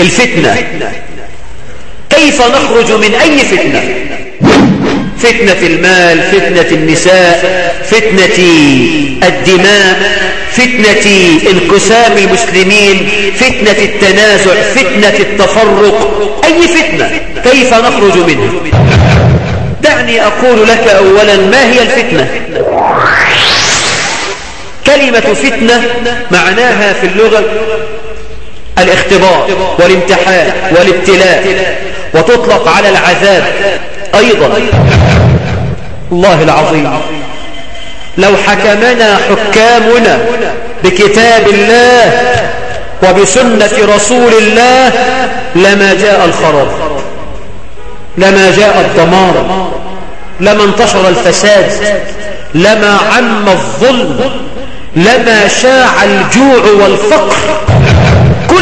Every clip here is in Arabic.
الفتنة. كيف نخرج من أي فتنة؟ فتنة المال فتنة النساء فتنة الدماء فتنة انقسام المسلمين فتنة التنازع فتنة التفرق. أي فتنة؟ كيف نخرج منها؟ دعني أقول لك أولا ما هي الفتنة؟ كلمة فتنة معناها في اللغة الاختبار والامتحان والابتلاء وتطلق على العذاب أيضا. الله العظيم. لو حكمنا حكامنا بكتاب الله وبسنة رسول الله لما جاء الخراب لما جاء الدمار لما انتشر الفساد لما عم الظلم لما شاع الجوع والفقر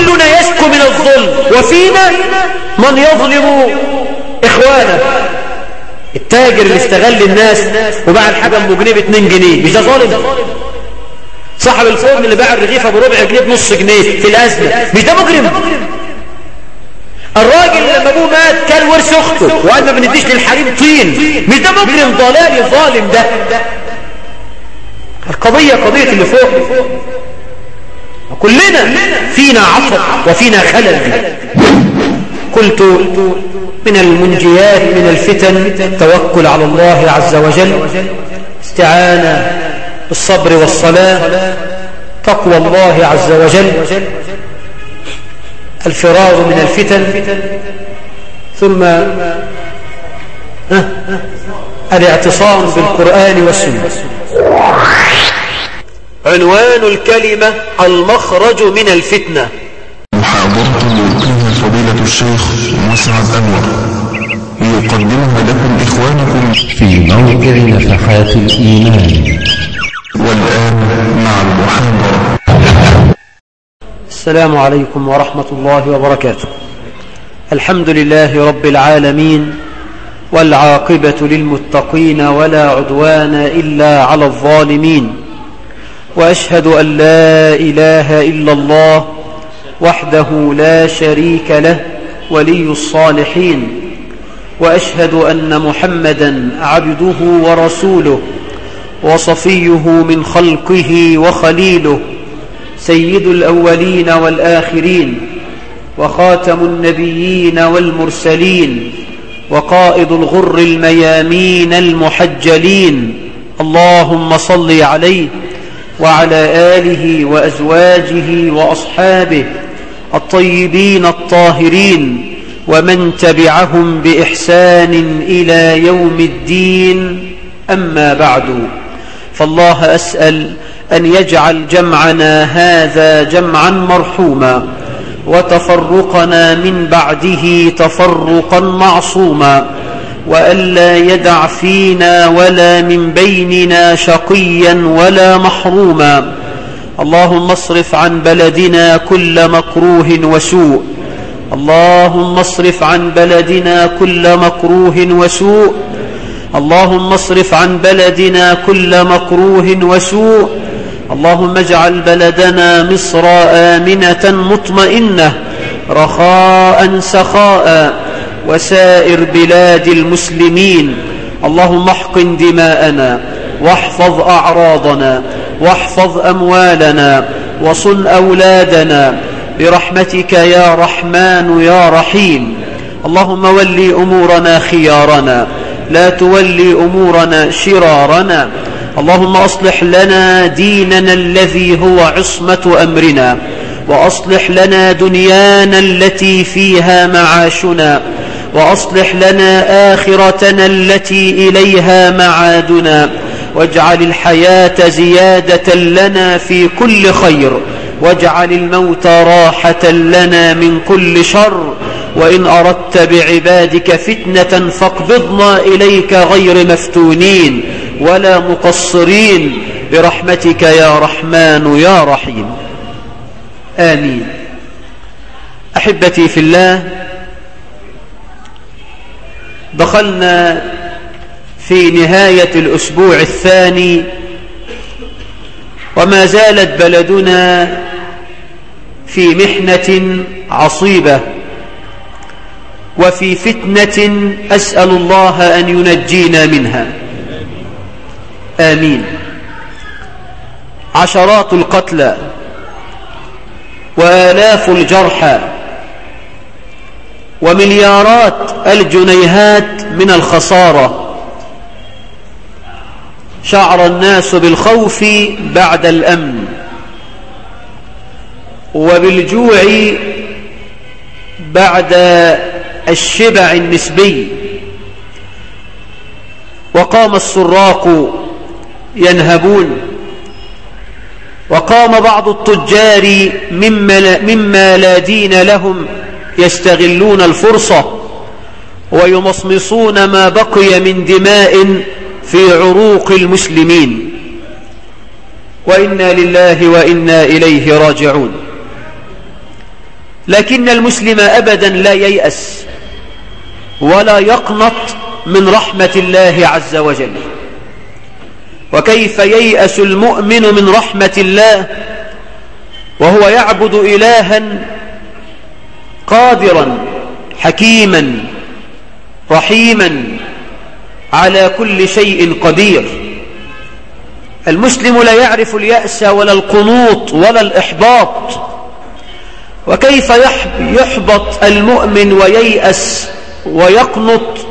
كلنا يشكو من الظلم. وفينا من يظلم إخوانه التاجر اللي استغل الناس وباع الحاجة ام جنيه ب 2 جنيه مش ده ظالم؟ صاحب الفرن اللي باع الرغيفة بربع جنيه بنص جنيه في الأزمة مش ده مجرم؟ الراجل لما أبوه مات كان ورث أخته وقال ما بنديش للحريم طين. مش ده مجرم؟ ضلالي ظالم ده. القضية قضية اللي فوق. كلنا فينا عطب وفينا خلل قلت من المنجيات من الفتن التوكل على الله عز وجل استعانة بالصبر والصلاة تقوى الله عز وجل الفرار من الفتن ثم الاعتصام بالقرآن والسنة. عنوان الكلمة المخرج من الفتنة. محاضرة يلقيها فضيلة الشيخ مسعد أنور. يقدمها لكم إخوانكم في موقع نفحات الإيمان. والآن مع المحاضرة. السلام عليكم ورحمة الله وبركاته. الحمد لله رب العالمين والعاقبة للمتقين ولا عدوان إلا على الظالمين. وأشهد أن لا إله إلا الله وحده لا شريك له ولي الصالحين. وأشهد أن محمدا عبده ورسوله وصفيه من خلقه وخليله سيد الأولين والآخرين وخاتم النبيين والمرسلين وقائد الغر الميامين المحجلين. اللهم صل عليه وعلى آله وأزواجه وأصحابه الطيبين الطاهرين ومن تبعهم بإحسان إلى يوم الدين. أما بعد فالله أسأل أن يجعل جمعنا هذا جمعا مرحوما وتفرقنا من بعده تفرقا معصوما. وألا يدع فينا ولا من بيننا شقيا ولا محروما اللهم اصرف عن بلدنا كل مكروه وسوء اللهم اصرف عن بلدنا كل مكروه وسوء اللهم اصرف عن بلدنا كل مكروه وسوء اللهم اجعل بلدنا مصر آمنة مطمئنة رخاء سخاء وسائر بلاد المسلمين. اللهم احقن دماءنا واحفظ أعراضنا واحفظ أموالنا وصن أولادنا. برحمتك يا رحمن يا رحيم. اللهم ولي أمورنا خيارنا لا تولي أمورنا شرارنا. اللهم أصلح لنا ديننا الذي هو عصمة أمرنا وأصلح لنا دنيانا التي فيها معاشنا. وأصلح لنا آخرتنا التي إليها معادنا واجعل الحياة زيادة لنا في كل خير واجعل الموت راحة لنا من كل شر وإن أردت بعبادك فتنة فاقبضنا إليك غير مفتونين ولا مقصرين برحمتك يا رحمن يا رحيم. آمين. أحبتي في الله دخلنا في نهاية الأسبوع الثاني وما زالت بلدنا في محنة عصيبة وفي فتنة أسأل الله أن ينجينا منها. آمين. عشرات القتلى وآلاف الجرحى ومليارات الجنيهات من الخسارة. شعر الناس بالخوف بعد الأمن. وبالجوع بعد الشبع النسبي. وقام السراق ينهبون. وقام بعض التجار مما, لا دين لهم. يستغلون الفرصة ويمصمصون ما بقي من دماء في عروق المسلمين. وإنا لله وإنا إليه راجعون. لكن المسلم أبدا لا ييأس ولا يقنط من رحمة الله عز وجل. وكيف ييأس المؤمن من رحمة الله وهو يعبد إلها قادرا حكيما رحيما على كل شيء قدير. المسلم لا يعرف اليأس ولا القنوط ولا الإحباط. وكيف يحبط المؤمن وييأس ويقنط؟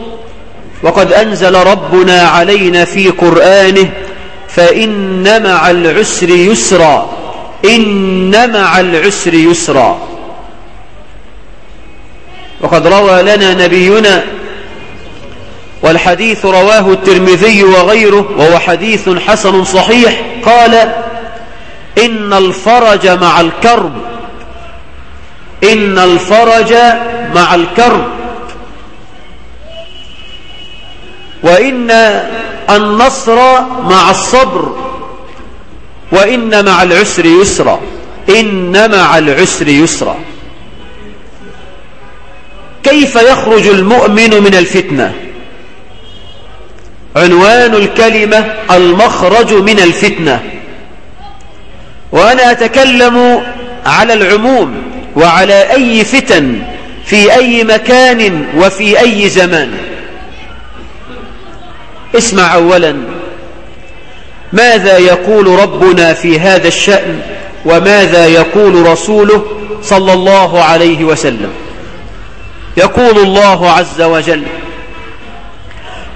وقد أنزل ربنا علينا في قرآنه فإن مع العسر يسرا إن مع العسر يسرا. وقد روى لنا نبينا والحديث رواه الترمذي وغيره وهو حديث حسن صحيح قال إن الفرج مع الكرب إن الفرج مع الكرب وإن النصر مع الصبر وإن مع العسر يسرا إن مع العسر يسرا كيف يخرج المؤمن من الفتنة؟ عنوان الكلمة المخرج من الفتنة. وأنا أتكلم على العموم وعلى أي فتن في أي مكان وفي أي زمان. اسمع أولا. ماذا يقول ربنا في هذا الشأن وماذا يقول رسوله صلى الله عليه وسلم؟ يقول الله عز وجل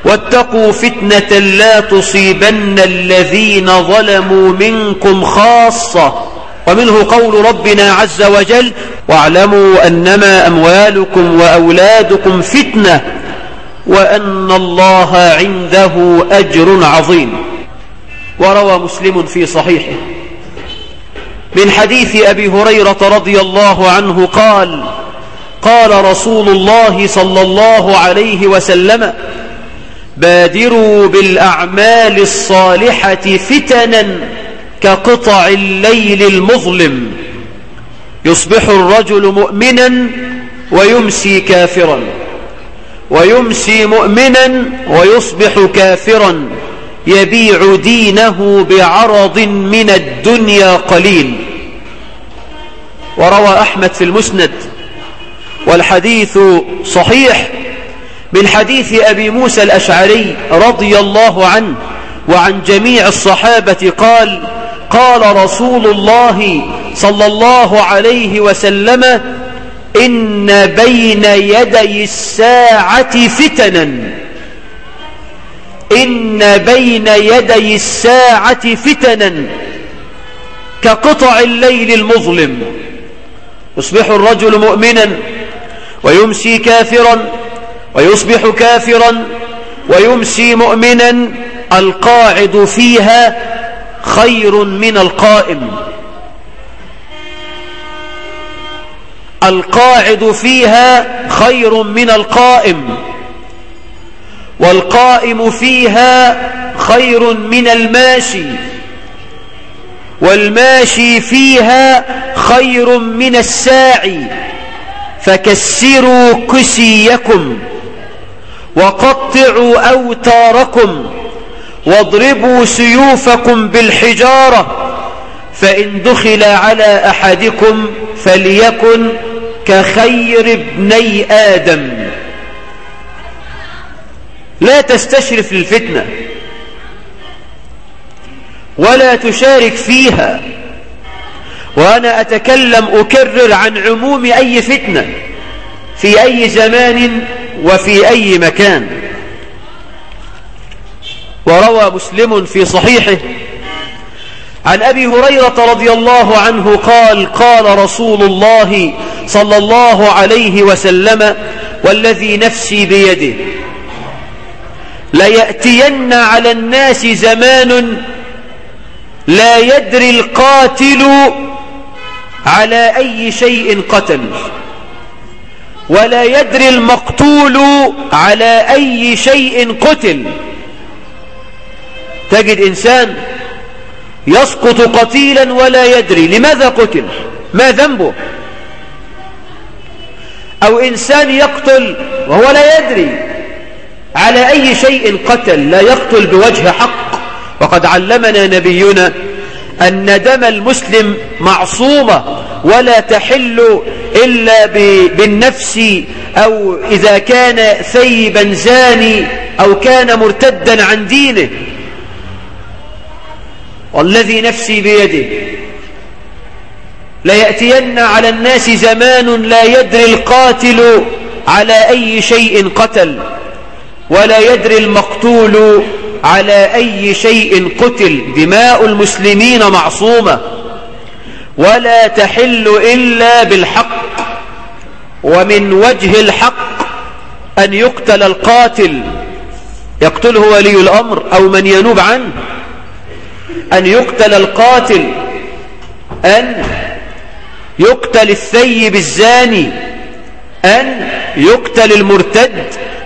واتقوا فتنة لا تصيبن الذين ظلموا منكم خاصة. ومنه قول ربنا عز وجل واعلموا أنما أموالكم وأولادكم فتنة وأن الله عنده أجر عظيم. وروى مسلم في صحيحه. من حديث أبي هريرة رضي الله عنه قال قال رسول الله صلى الله عليه وسلم بادروا بالأعمال الصالحة فتنا كقطع الليل المظلم. يصبح الرجل مؤمنا ويمسي كافرا ويمسي مؤمنا ويصبح كافرا. يبيع دينه بعرض من الدنيا قليل. وروى أحمد في المسند والحديث صحيح من حديث أبي موسى الأشعري رضي الله عنه وعن جميع الصحابة قال قال رسول الله صلى الله عليه وسلم إن بين يدي الساعة فتنا. إن بين يدي الساعة فتنا كقطع الليل المظلم. يصبح الرجل مؤمنا ويمسي كافرا ويصبح كافرا ويمسي مؤمنا القاعد فيها خير من القائم. القاعد فيها خير من القائم. والقائم فيها خير من الماشي. والماشي فيها خير من الساعي. فكسروا كسيكم وقطعوا أوتاركم واضربوا سيوفكم بالحجارة فإن دخل على أحدكم فليكن كخير ابني آدم. لا تستشرف للفتنة ولا تشارك فيها. وأنا أتكلم أكرر عن عموم أي فتنة في أي زمان وفي أي مكان. وروى مسلم في صحيحه عن أبي هريرة رضي الله عنه قال قال رسول الله صلى الله عليه وسلم والذي نفسي بيده ليأتين على الناس زمان لا يدري القاتل على أي شيء قتل. ولا يدري المقتول على أي شيء قتل. تجد إنسان يسقط قتيلا ولا يدري لماذا قتل ما ذنبه. أو إنسان يقتل وهو لا يدري على أي شيء قتل لا يقتل بوجه حق. وقد علمنا نبينا أن دم المسلم معصومة ولا تحل إلا بالنفس أو إذا كان ثيبا زاني أو كان مرتدا عن دينه. والذي نفسي بيده. ليأتين على الناس زمان لا يدري القاتل على أي شيء قتل ولا يدري المقتول على أي شيء قتل دماء المسلمين معصومة ولا تحل إلا بالحق ومن وجه الحق أن يقتل القاتل يقتله ولي الأمر أو من ينوب عنه أن يقتل القاتل أن يقتل الثيب الزاني أن يقتل المرتد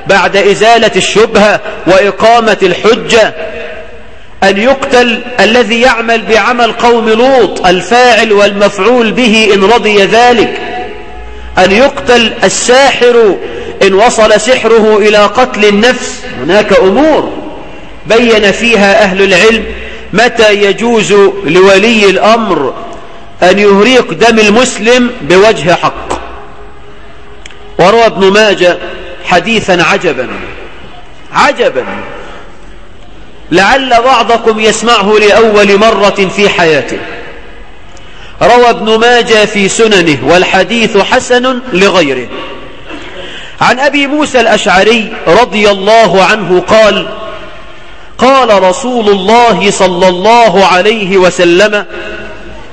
بعد إزالة الشبهة وإقامة الحجة أن يقتل الذي يعمل بعمل قوم لوط الفاعل والمفعول به إن رضي ذلك أن يقتل الساحر إن وصل سحره إلى قتل النفس هناك أمور بين فيها أهل العلم متى يجوز لولي الأمر أن يهريق دم المسلم بوجه حق. وروى ابن ماجه حديثا عجبا. عجبا. لعل بعضكم يسمعه لأول مرة في حياته. روى ابن ماجه في سننه والحديث حسن لغيره. عن أبي موسى الأشعري رضي الله عنه قال قال رسول الله صلى الله عليه وسلم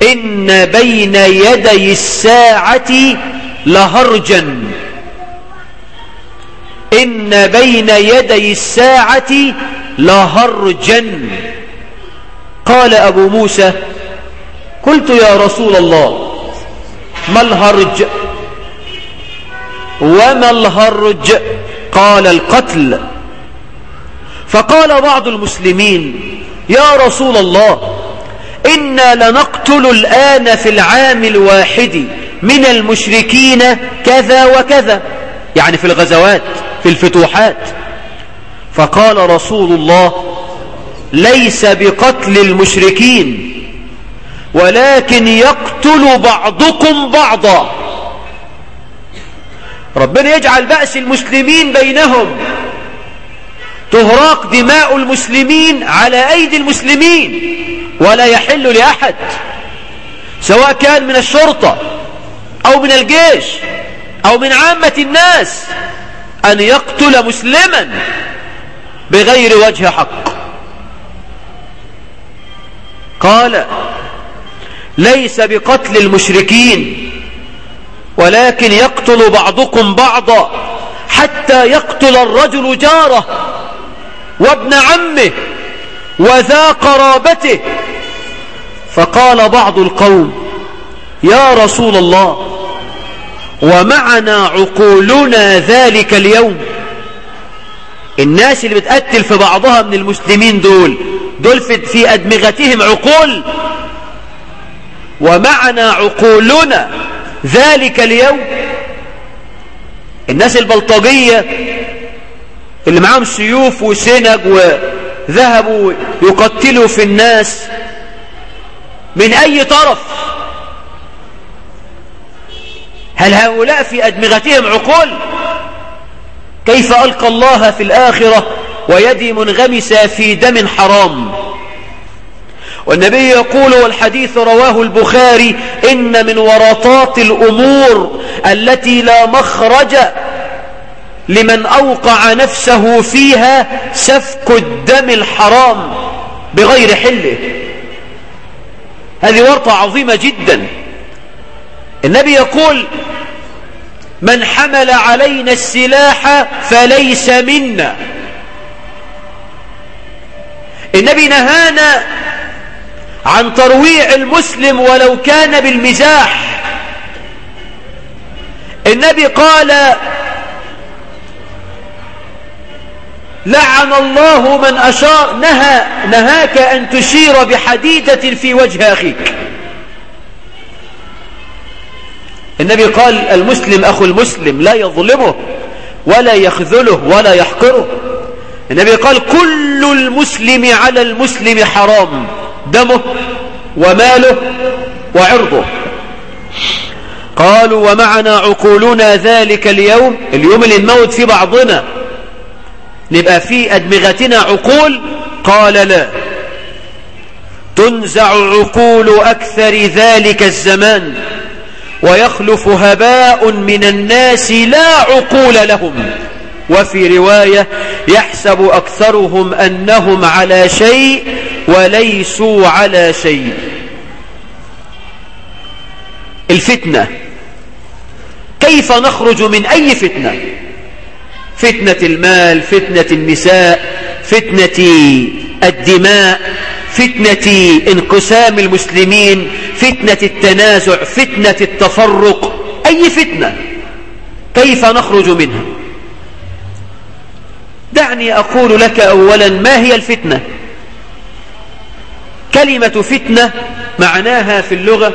إن بين يدي الساعة لهرجا. إن بين يدي الساعة لهرجا. قال أبو موسى قلت يا رسول الله ما الهرج؟ وما الهرج؟ قال القتل. فقال بعض المسلمين يا رسول الله إنا لنقتل الآن في العام الواحد من المشركين كذا وكذا. يعني في الغزوات في الفتوحات. فقال رسول الله ليس بقتل المشركين ولكن يقتل بعضكم بعضا. ربنا يجعل بأس المسلمين بينهم تهراق دماء المسلمين على أيدي المسلمين ولا يحل لأحد سواء كان من الشرطة أو من الجيش. أو من عامة الناس أن يقتل مسلما بغير وجه حق. قال ليس بقتل المشركين ولكن يقتل بعضكم بعضا حتى يقتل الرجل جاره وابن عمه وذا قرابته. فقال بعض القوم يا رسول الله ومعنا عقولنا ذلك اليوم. الناس اللي بتقتل في بعضها من المسلمين دول دول في أدمغتهم عقول. ومعنا عقولنا ذلك اليوم. الناس البلطجية اللي معاهم سيوف وسنج وذهبوا يقتلوا في الناس من أي طرف؟ هل هؤلاء في أدمغتهم عقول؟ كيف ألقى الله في الآخرة ويدي منغمسة في دم حرام؟ والنبي يقول والحديث رواه البخاري إن من ورطات الأمور التي لا مخرج لمن أوقع نفسه فيها سفك الدم الحرام بغير حله. هذه ورطة عظيمة جدا. النبي يقول من حمل علينا السلاح فليس منا. النبي نهانا عن ترويع المسلم ولو كان بالمزاح. النبي قال لعن الله من أشار نهى نهاك أن تشير بحديدة في وجه أخيك. النبي قال المسلم أخو المسلم لا يظلمه ولا يخذله ولا يحقره. النبي قال كل المسلم على المسلم حرام دمه وماله وعرضه. قالوا ومعنا عقولنا ذلك اليوم اليوم اللي نموت في بعضنا. نبقى في أدمغتنا عقول؟ قال لا. تنزع عقول أكثر ذلك الزمان. ويخلف هباء من الناس لا عقول لهم. وفي رواية يحسب أكثرهم أنهم على شيء وليسوا على شيء. الفتنة. كيف نخرج من أي فتنة؟ فتنة المال فتنة النساء فتنة الدماء فتنة انقسام المسلمين فتنة التنازع فتنة التفرق. أي فتنة؟ كيف نخرج منها؟ دعني أقول لك أولا ما هي الفتنة؟ كلمة فتنة معناها في اللغة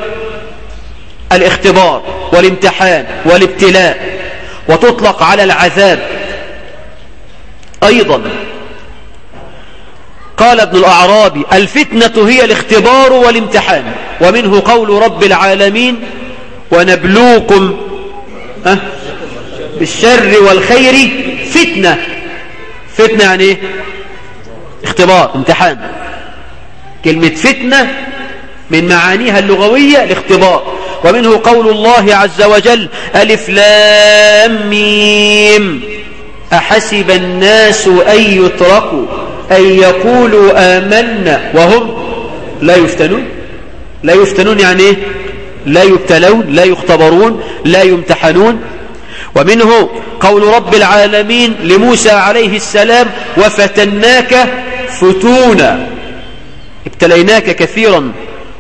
الاختبار والامتحان والابتلاء وتطلق على العذاب. أيضا قال ابن الأعرابي الفتنة هي الاختبار والامتحان ومنه قول رب العالمين ونبلوكم بالشر والخير فتنة. فتنة يعني إيه؟ اختبار امتحان. كلمة فتنة من معانيها اللغوية الاختبار. ومنه قول الله عز وجل ألف لام ميم. أحسب الناس أن يتركوا. أن يقولوا آمنا وهم لا يفتنون. لا يفتنون يعني إيه؟ لا يبتلون لا يختبرون لا يمتحنون. ومنه قول رب العالمين لموسى عليه السلام وفتناك فتونا. ابتليناك كثيرا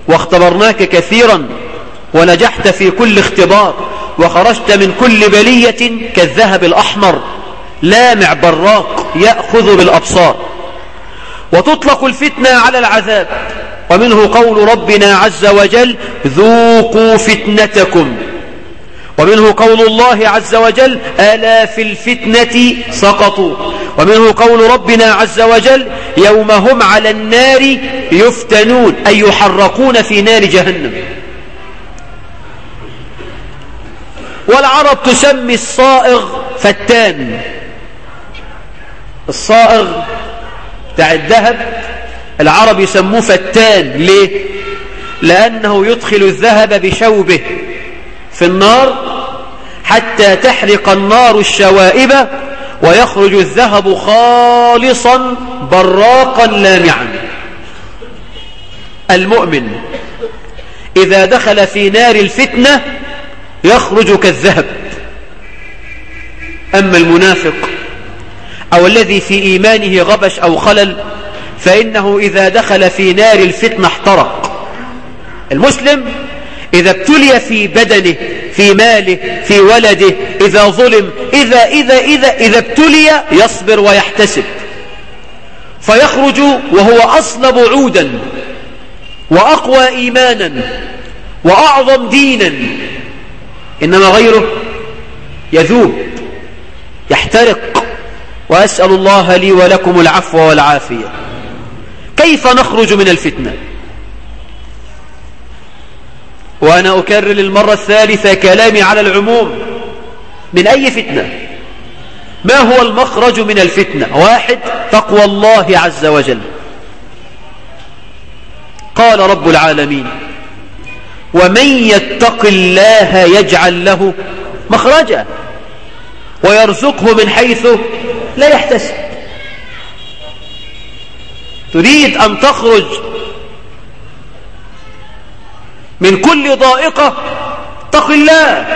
واختبرناك كثيرا ونجحت في كل اختبار وخرجت من كل بلية كالذهب الأحمر. لامع براق يأخذ بالأبصار. وتطلق الفتنة على العذاب. ومنه قول ربنا عز وجل ذوقوا فتنتكم. ومنه قول الله عز وجل ألا في الفتنة سقطوا. ومنه قول ربنا عز وجل يوم هم على النار يفتنون أي يحرقون في نار جهنم. والعرب تسمي الصائغ فتان. الصائغ بتاع الذهب العرب يسموه فتان. ليه؟ لأنه يدخل الذهب بشوبه في النار حتى تحرق النار الشوائب ويخرج الذهب خالصا براقا لامعا. المؤمن إذا دخل في نار الفتنة يخرج كالذهب. أما المنافق أو الذي في إيمانه غبش أو خلل فإنه إذا دخل في نار الفتنة احترق. المسلم إذا ابتلي في بدنه في ماله في ولده إذا ظلم إذا إذا إذا إذا ابتلي يصبر ويحتسب. فيخرج وهو أصلب عودا وأقوى إيمانا وأعظم دينا. إنما غيره يذوب يحترق. وأسأل الله لي ولكم العفو والعافية. كيف نخرج من الفتنة؟ وأنا أكرر للمرة الثالثة كلامي على العموم. من أي فتنة؟ ما هو المخرج من الفتنة؟ واحد تقوى الله عز وجل. قال رب العالمين ومن يتق الله يجعل له مخرجا ويرزقه من حيث لا يحتسب. تريد أن تخرج من كل ضائقة اتق الله.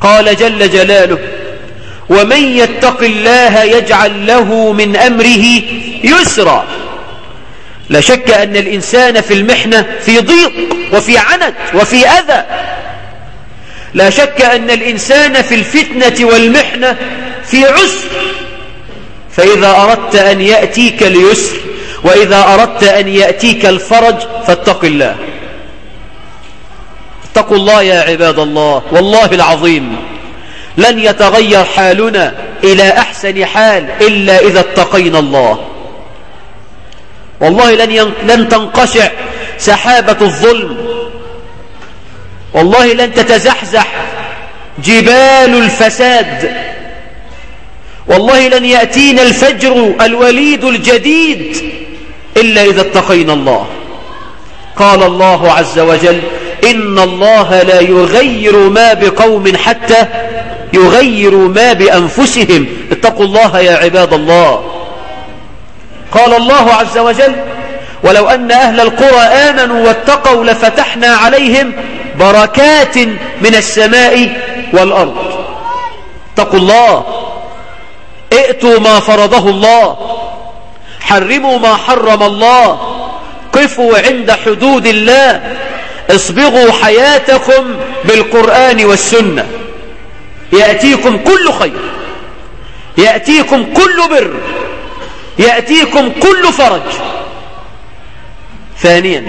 قال جل جلاله ومن يتق الله يجعل له من أمره يسرا. لا شك أن الإنسان في المحنة في ضيق وفي عنت وفي أذى. لا شك أن الإنسان في الفتنة والمحنة في عسر. فإذا أردت أن يأتيك اليسر وإذا أردت أن يأتيك الفرج فاتق الله. اتقوا الله يا عباد الله والله العظيم. لن يتغير حالنا إلى أحسن حال إلا إذا اتقينا الله. والله لن, ين... لن تنقشع سحابة الظلم. والله لن تتزحزح جبال الفساد. والله لن يأتينا الفجر الوليد الجديد إلا إذا اتقينا الله. قال الله عز وجل إن الله لا يغير ما بقوم حتى يغيروا ما بأنفسهم. اتقوا الله يا عباد الله. قال الله عز وجل ولو أن أهل القرى آمنوا واتقوا لفتحنا عليهم بركات من السماء والأرض. اتقوا الله. ائتوا ما فرضه الله. حرموا ما حرم الله. قفوا عند حدود الله. اصبغوا حياتكم بالقرآن والسنة. يأتيكم كل خير. يأتيكم كل بر. يأتيكم كل فرج. ثانيا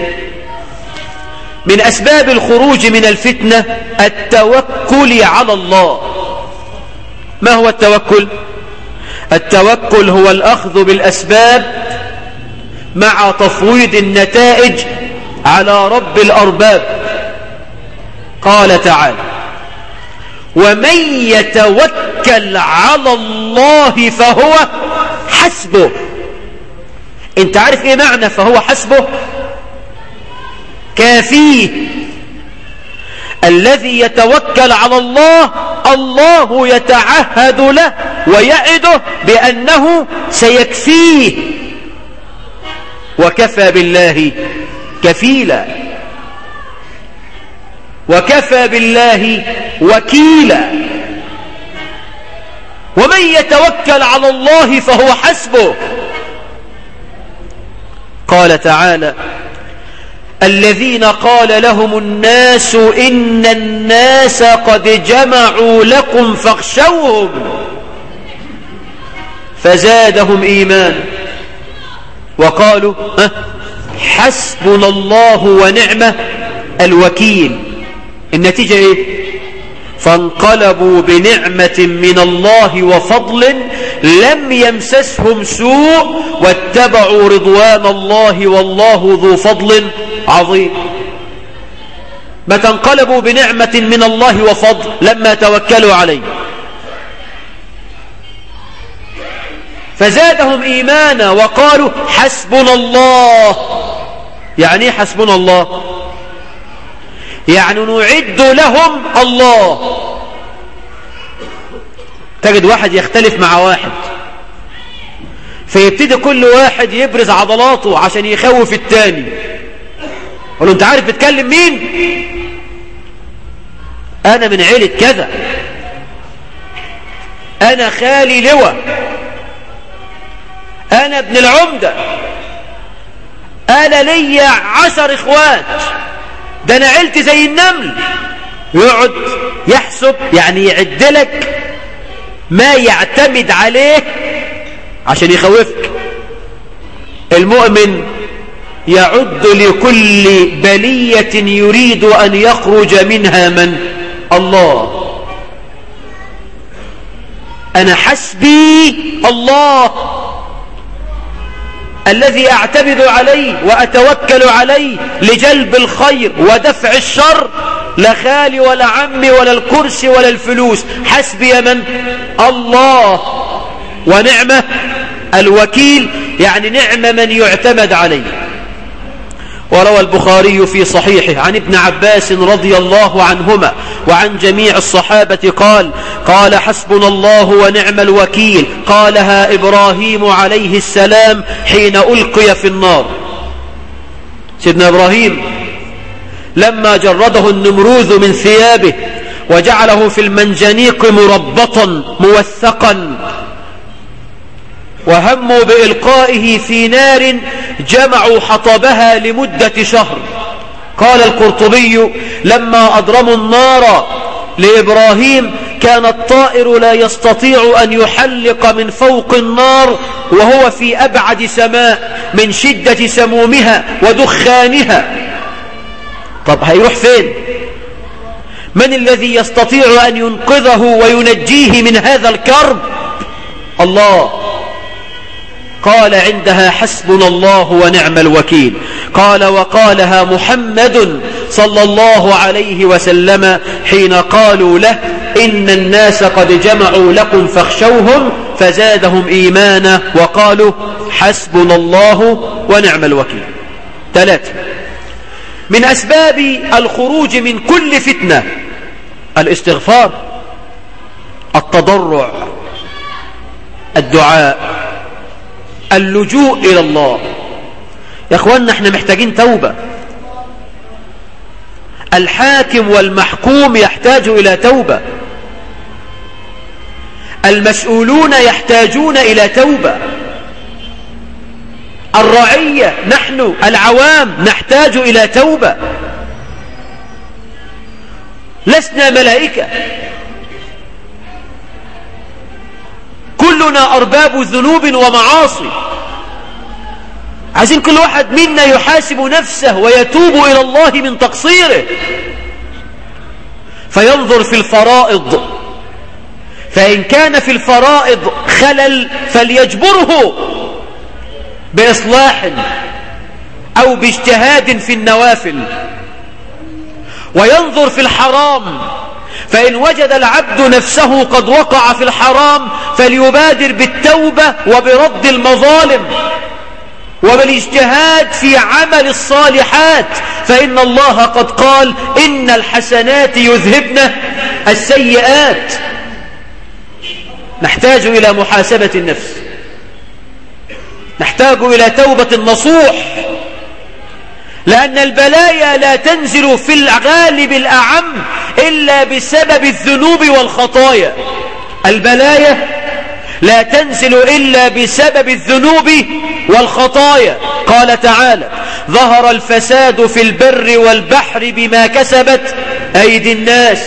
من أسباب الخروج من الفتنة التوكل على الله. ما هو التوكل؟ التوكل هو الأخذ بالأسباب مع تفويض النتائج على رب الأرباب. قال تعالى ومن يتوكل على الله فهو حسبه. انت عارف إيه معنى فهو حسبه؟ كافيه الذي يتوكل على الله الله يتعهد له ويعده بأنه سيكفيه. وكفى بالله كفيلا. وكفى بالله وكيلا. ومن يتوكل على الله فهو حسبه. قال تعالى الذين قال لهم الناس إن الناس قد جمعوا لكم فاخشوهم فزادهم إيمان وقالوا حسبنا الله ونعمة الوكيل. النتيجة إيه؟ فانقلبوا بنعمة من الله وفضل لم يمسسهم سوء واتبعوا رضوان الله والله ذو فضل عظيم. ما تنقلبوا بنعمة من الله وفضل لما توكلوا عليه. فزادهم إيمانا وقالوا حسبنا الله. يعني إيه حسبنا الله؟ يعني نعد لهم الله. تجد واحد يختلف مع واحد. فيبتدي كل واحد يبرز عضلاته عشان يخوف التاني. قال له أنت عارف بتكلم مين؟ أنا من عيلة كذا. أنا خالي لواء. أنا ابن العمدة. أنا ليا عشر إخوات. ده أنا عيلتي زي النمل. يقعد يحسب يعني يعد لك ما يعتمد عليه عشان يخوفك. المؤمن يعد لكل بلية يريد أن يخرج منها من؟ الله. أنا حسبي الله الذي أعتمد عليه وأتوكل عليه لجلب الخير ودفع الشر. لا خالي ولا عمي ولا الكرسي ولا الفلوس. حسبي من الله ونعمة الوكيل يعني نعم من يعتمد عليه. وروى البخاري في صحيحه عن ابن عباس رضي الله عنهما وعن جميع الصحابة قال قال حسبنا الله ونعم الوكيل. قالها إبراهيم عليه السلام حين ألقي في النار. سيدنا إبراهيم لما جرده النمروذ من ثيابه وجعله في المنجنيق مربطا موثقا. وهموا بإلقائه في نار جمعوا حطبها لمدة شهر. قال القرطبي لما أضرموا النار لإبراهيم كان الطائر لا يستطيع أن يحلق من فوق النار وهو في أبعد سماء من شدة سمومها ودخانها. طب هيروح فين؟ من الذي يستطيع أن ينقذه وينجيه من هذا الكرب؟ الله. قال عندها حسبنا الله ونعم الوكيل. قال وقالها محمد صلى الله عليه وسلم حين قالوا له إن الناس قد جمعوا لكم فاخشوهم فزادهم إيمانا وقالوا حسبنا الله ونعم الوكيل. ثلاثة. من أسباب الخروج من كل فتنة الاستغفار التضرع الدعاء اللجوء إلى الله. يا أخوانا إحنا محتاجين توبة. الحاكم والمحكوم يحتاج إلى توبة. المسؤولون يحتاجون إلى توبة. الرعية نحن العوام نحتاج إلى توبة. لسنا ملائكة. كلنا أرباب ذنوب ومعاصي. عايزين كل واحد منا يحاسب نفسه ويتوب إلى الله من تقصيره. فينظر في الفرائض. فإن كان في الفرائض خلل فليجبره. بإصلاح أو باجتهاد في النوافل. وينظر في الحرام فإن وجد العبد نفسه قد وقع في الحرام فليبادر بالتوبة وبرد المظالم. وبالاجتهاد في عمل الصالحات فإن الله قد قال إن الحسنات يذهبن السيئات. نحتاج إلى محاسبة النفس. نحتاج إلى توبة النصوح لأن البلايا لا تنزل في الغالب الأعم إلا بسبب الذنوب والخطايا. البلايا لا تنزل إلا بسبب الذنوب والخطايا. قال تعالى ظهر الفساد في البر والبحر بما كسبت أيدي الناس.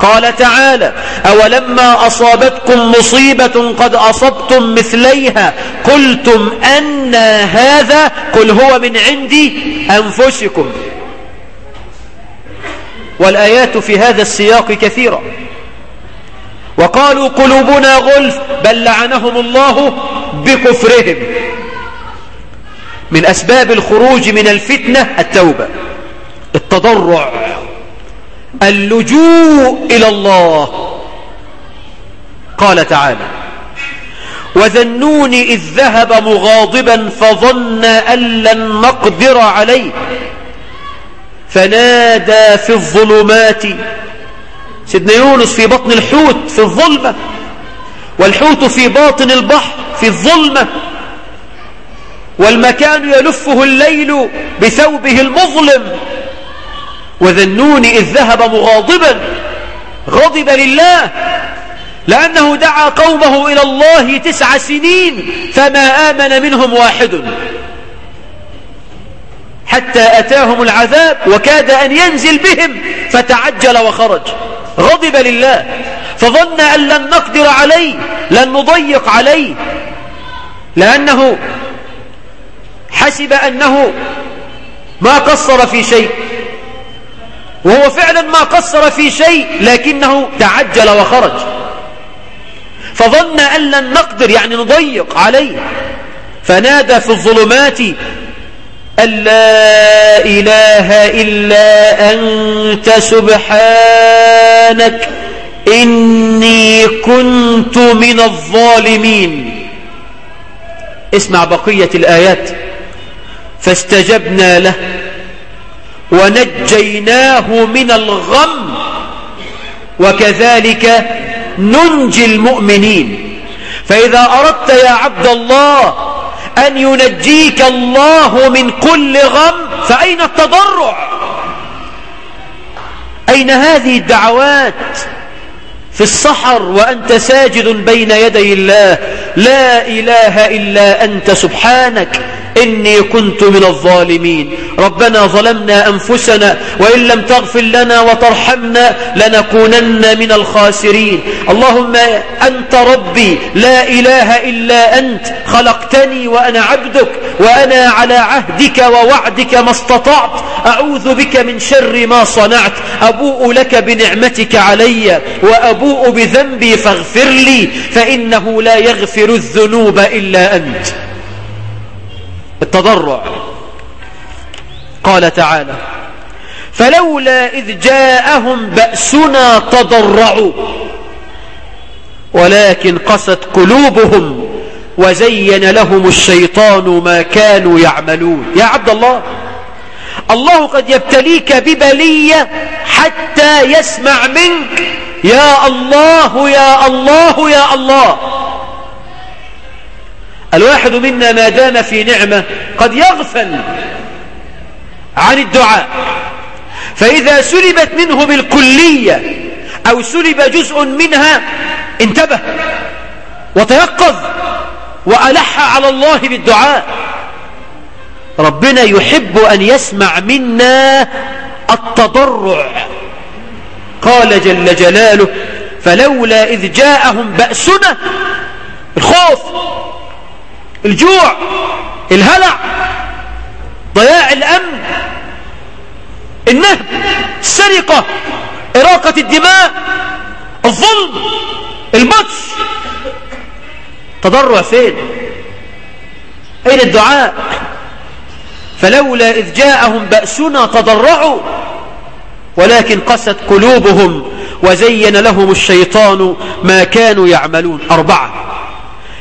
قال تعالى أولما أصابتكم مصيبة قد أصبتم مثليها قلتم أن هذا قل هو من عندي أنفسكم. والآيات في هذا السياق كثيرة. وقالوا قلوبنا غلف بل لعنهم الله بكفرهم. من أسباب الخروج من الفتنة التوبة التضرع. اللجوء إلى الله. قال تعالى وذنون إذ ذهب مغاضبا فظن أن لن نقدر عليه. فنادى في الظلمات. سيدنا يونس في بطن الحوت في الظلمة والحوت في باطن البحر في الظلمة. والمكان يلفه الليل بثوبه المظلم. وذنون إذ ذهب مغاضبا غضب لله لأنه دعا قومه إلى الله تسع سنين فما آمن منهم واحد. حتى أتاهم العذاب وكاد أن ينزل بهم فتعجل وخرج. غضب لله فظن أن لن نقدر عليه لن نضيق عليه. لأنه حسب أنه ما قصر في شيء. وهو فعلا ما قصر في شيء لكنه تعجل وخرج. فظن أن لن نقدر يعني نضيق عليه. فنادى في الظلمات أن لا إله إلا أنت سبحانك إني كنت من الظالمين. اسمع بقية الآيات. فاستجبنا له. ونجيناه من الغم. وكذلك ننجي المؤمنين. فإذا أردت يا عبد الله أن ينجيك الله من كل غم فأين التضرع؟ أين هذه الدعوات في الصحر وأنت ساجد بين يدي الله؟ لا إله إلا أنت سبحانك. إني كنت من الظالمين. ربنا ظلمنا أنفسنا وإن لم تغفر لنا وترحمنا لنكونن من الخاسرين. اللهم أنت ربي لا إله إلا أنت خلقتني وأنا عبدك وأنا على عهدك ووعدك ما استطعت. أعوذ بك من شر ما صنعت. أبوء لك بنعمتك علي وأبوء بذنبي فاغفر لي فإنه لا يغفر الذنوب إلا أنت. التضرع. قال تعالى فلولا إذ جاءهم بأسنا تضرعوا ولكن قست قلوبهم وزين لهم الشيطان ما كانوا يعملون. يا عبد الله الله قد يبتليك ببلية حتى يسمع منك يا الله يا الله يا الله. الواحد منا ما دام في نعمة قد يغفل عن الدعاء. فإذا سلبت منه بالكلية أو سلب جزء منها انتبه وتيقظ وألح على الله بالدعاء. ربنا يحب أن يسمع منا التضرع. قال جل جلاله فلولا إذ جاءهم بأسنا الخوف الجوع الهلع ضياع الأمن النهب السرقة إراقة الدماء الظلم المطش تضرع فين؟ أين الدعاء؟ فلولا إذ جاءهم بأسنا تضرعوا ولكن قست قلوبهم وزين لهم الشيطان ما كانوا يعملون. أربعة.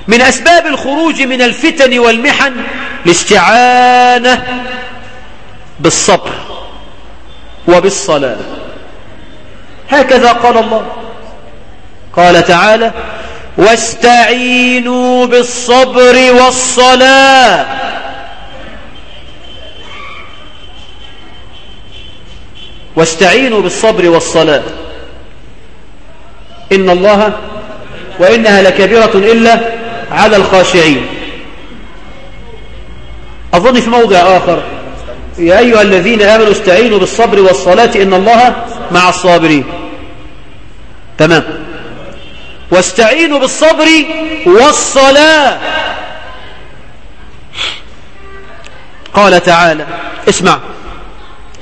من أسباب الخروج من الفتن والمحن الاستعانة بالصبر وبالصلاة. هكذا قال الله. قال تعالى واستعينوا بالصبر والصلاة. واستعينوا بالصبر والصلاة. إن الله وإنها لكبيرة إلا على الخاشعين. أظن في موضع آخر يا أيها الذين آمنوا استعينوا بالصبر والصلاة إن الله مع الصابرين. تمام. واستعينوا بالصبر والصلاة. قال تعالى اسمع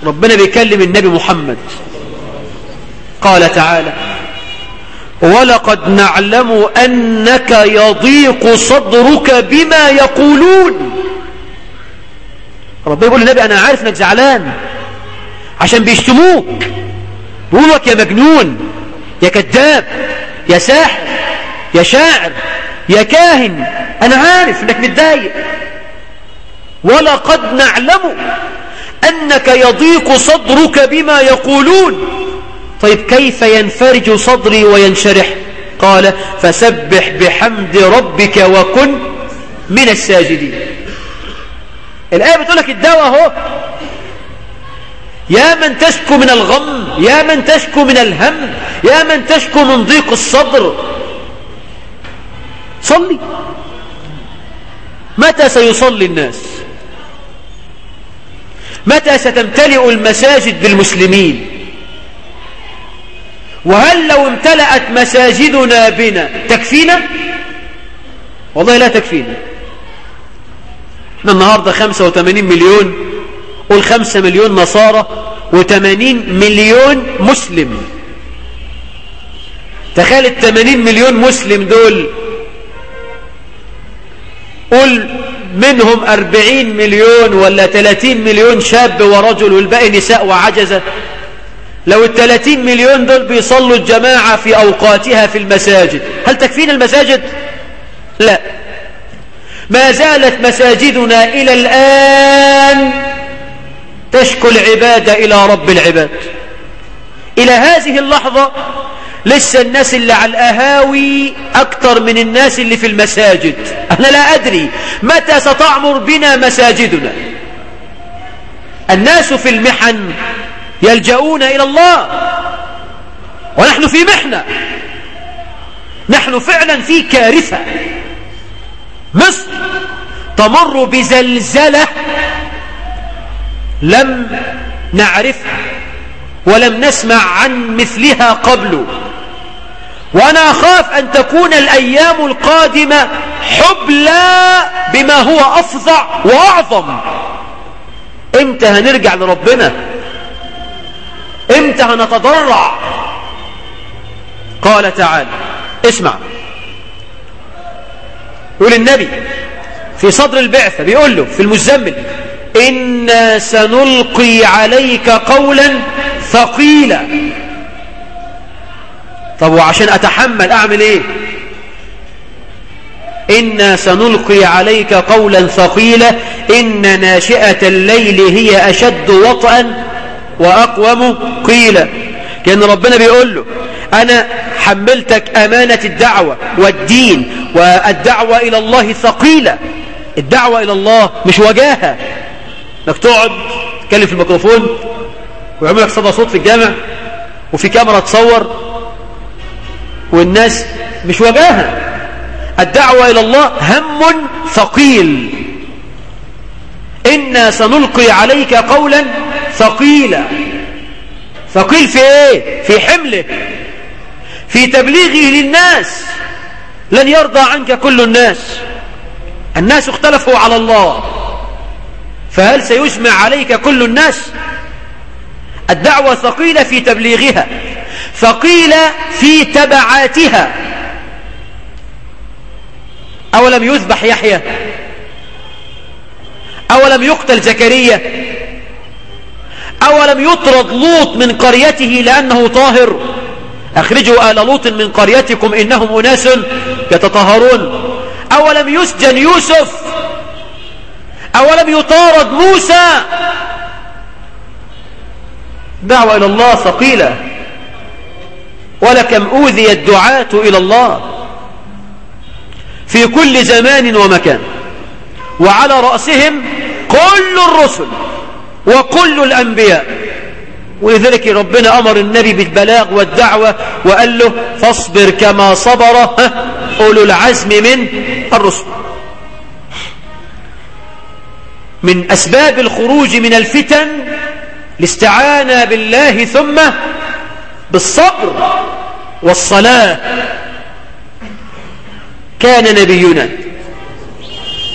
ربنا بيكلم النبي محمد. قال تعالى ولقد نعلم أنك يضيق صدرك بما يقولون. ربنا يقول للنبي أنا عارف أنك زعلان عشان بيشتموك. بيقولوا لك يا مجنون يا كذاب يا ساحر يا شاعر يا كاهن. أنا عارف أنك متضايق. ولقد نعلم أنك يضيق صدرك بما يقولون. طيب كيف ينفرج صدري وينشرح؟ قال فسبح بحمد ربك وكن من الساجدين. الآية بتقول لك الدواء أهو. يا من تشكو من الغم يا من تشكو من الهم يا من تشكو من ضيق الصدر. صلي. متى سيصلي الناس؟ متى ستمتلئ المساجد بالمسلمين؟ وهل لو امتلأت مساجدنا بنا تكفينا؟ والله لا تكفينا. إحنا النهاردة 85 مليون قول 5 مليون نصارى و80 مليون مسلم. تخيل ال 80 مليون مسلم دول. قول منهم أربعين مليون ولا تلاتين مليون شاب ورجل والباقي نساء وعجزة. لو التلاتين مليون دول بيصلوا الجماعة في أوقاتها في المساجد هل تكفينا المساجد؟ لا. ما زالت مساجدنا إلى الآن تشكو العبادة إلى رب العباد. إلى هذه اللحظة لسه الناس اللي على الأهاوي أكثر من الناس اللي في المساجد. أنا لا أدري متى ستعمر بنا مساجدنا. الناس في المحن يلجؤون إلى الله. ونحن في محنة. نحن فعلا في كارثة. مصر تمر بزلزلة لم نعرفها ولم نسمع عن مثلها قبل. وأنا أخاف أن تكون الأيام القادمة حبلى بما هو أفظع وأعظم. إمتى هنرجع لربنا؟ إمتى هنتضرع قال تعالى اسمع. يقول النبي في صدر البعثة بيقول له في المزمل إنا سنلقي عليك قولا ثقيلا. طب وعشان أتحمل أعمل إيه؟ إنا سنلقي عليك قولا ثقيلا إن ناشئة الليل هي أشد وطئا وأقوم قيلا كأن ربنا بيقول له أنا حملتك أمانة الدعوة والدين والدعوة إلى الله ثقيلة. الدعوة إلى الله مش وجاهة. إنك تقعد تتكلم في الميكروفون ويعمل لك صدى صوت في الجامع وفي كاميرا تصور والناس مش وجاهة. الدعوة إلى الله هم ثقيل. إنا سنلقي عليك قولا ثقيلا ثقيل في إيه؟ في حمله. في تبليغه للناس. لن يرضى عنك كل الناس. الناس اختلفوا على الله. فهل سيجمع عليك كل الناس؟ الدعوة ثقيلة في تبليغها. ثقيلة في تبعاتها. أولم يذبح يحيى؟ أولم يقتل زكريا؟ أولم يطرد لوط من قريته لأنه طاهر؟ أخرجوا آل لوط من قريتكم إنهم أناس يتطهرون. أولم يسجن يوسف؟ أولم يطارد موسى؟ دعوة إلى الله ثقيلة. ولكم أوذي الدعاة إلى الله في كل زمان ومكان. وعلى رأسهم كل الرسل. وكل الأنبياء. ولذلك ربنا أمر النبي بالبلاغ والدعوة وقال له فاصبر كما صبر أولو العزم من الرسل. من أسباب الخروج من الفتن الاستعانة بالله ثم بالصبر والصلاة. كان نبينا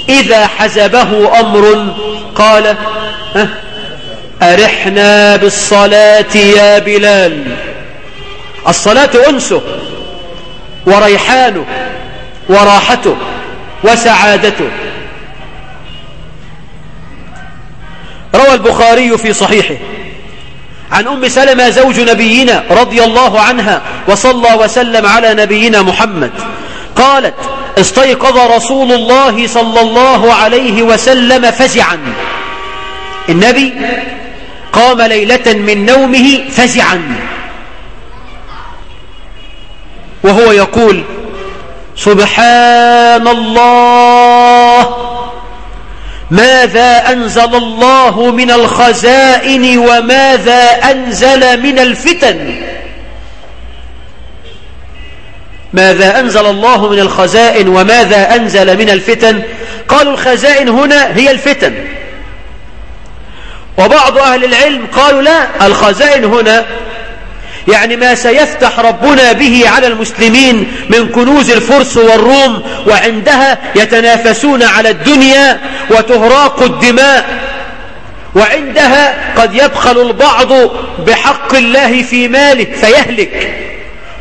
إذا حزبه أمر قال أرحنا بالصلاة يا بلال. الصلاة أنسه وريحانه وراحته وسعادته. روى البخاري في صحيحه عن أم سلمة زوج نبينا رضي الله عنها وصلى وسلم على نبينا محمد. قالت استيقظ رسول الله صلى الله عليه وسلم فزعا. النبي قام ليلة من نومه فزعا. وهو يقول سبحان الله ماذا أنزل الله من الخزائن وماذا أنزل من الفتن؟ ماذا أنزل الله من الخزائن وماذا أنزل من الفتن؟ قالوا الخزائن هنا هي الفتن. وبعض أهل العلم قالوا لا الخزائن هنا يعني ما سيفتح ربنا به على المسلمين من كنوز الفرس والروم وعندها يتنافسون على الدنيا وتهراق الدماء وعندها قد يبخل البعض بحق الله في ماله فيهلك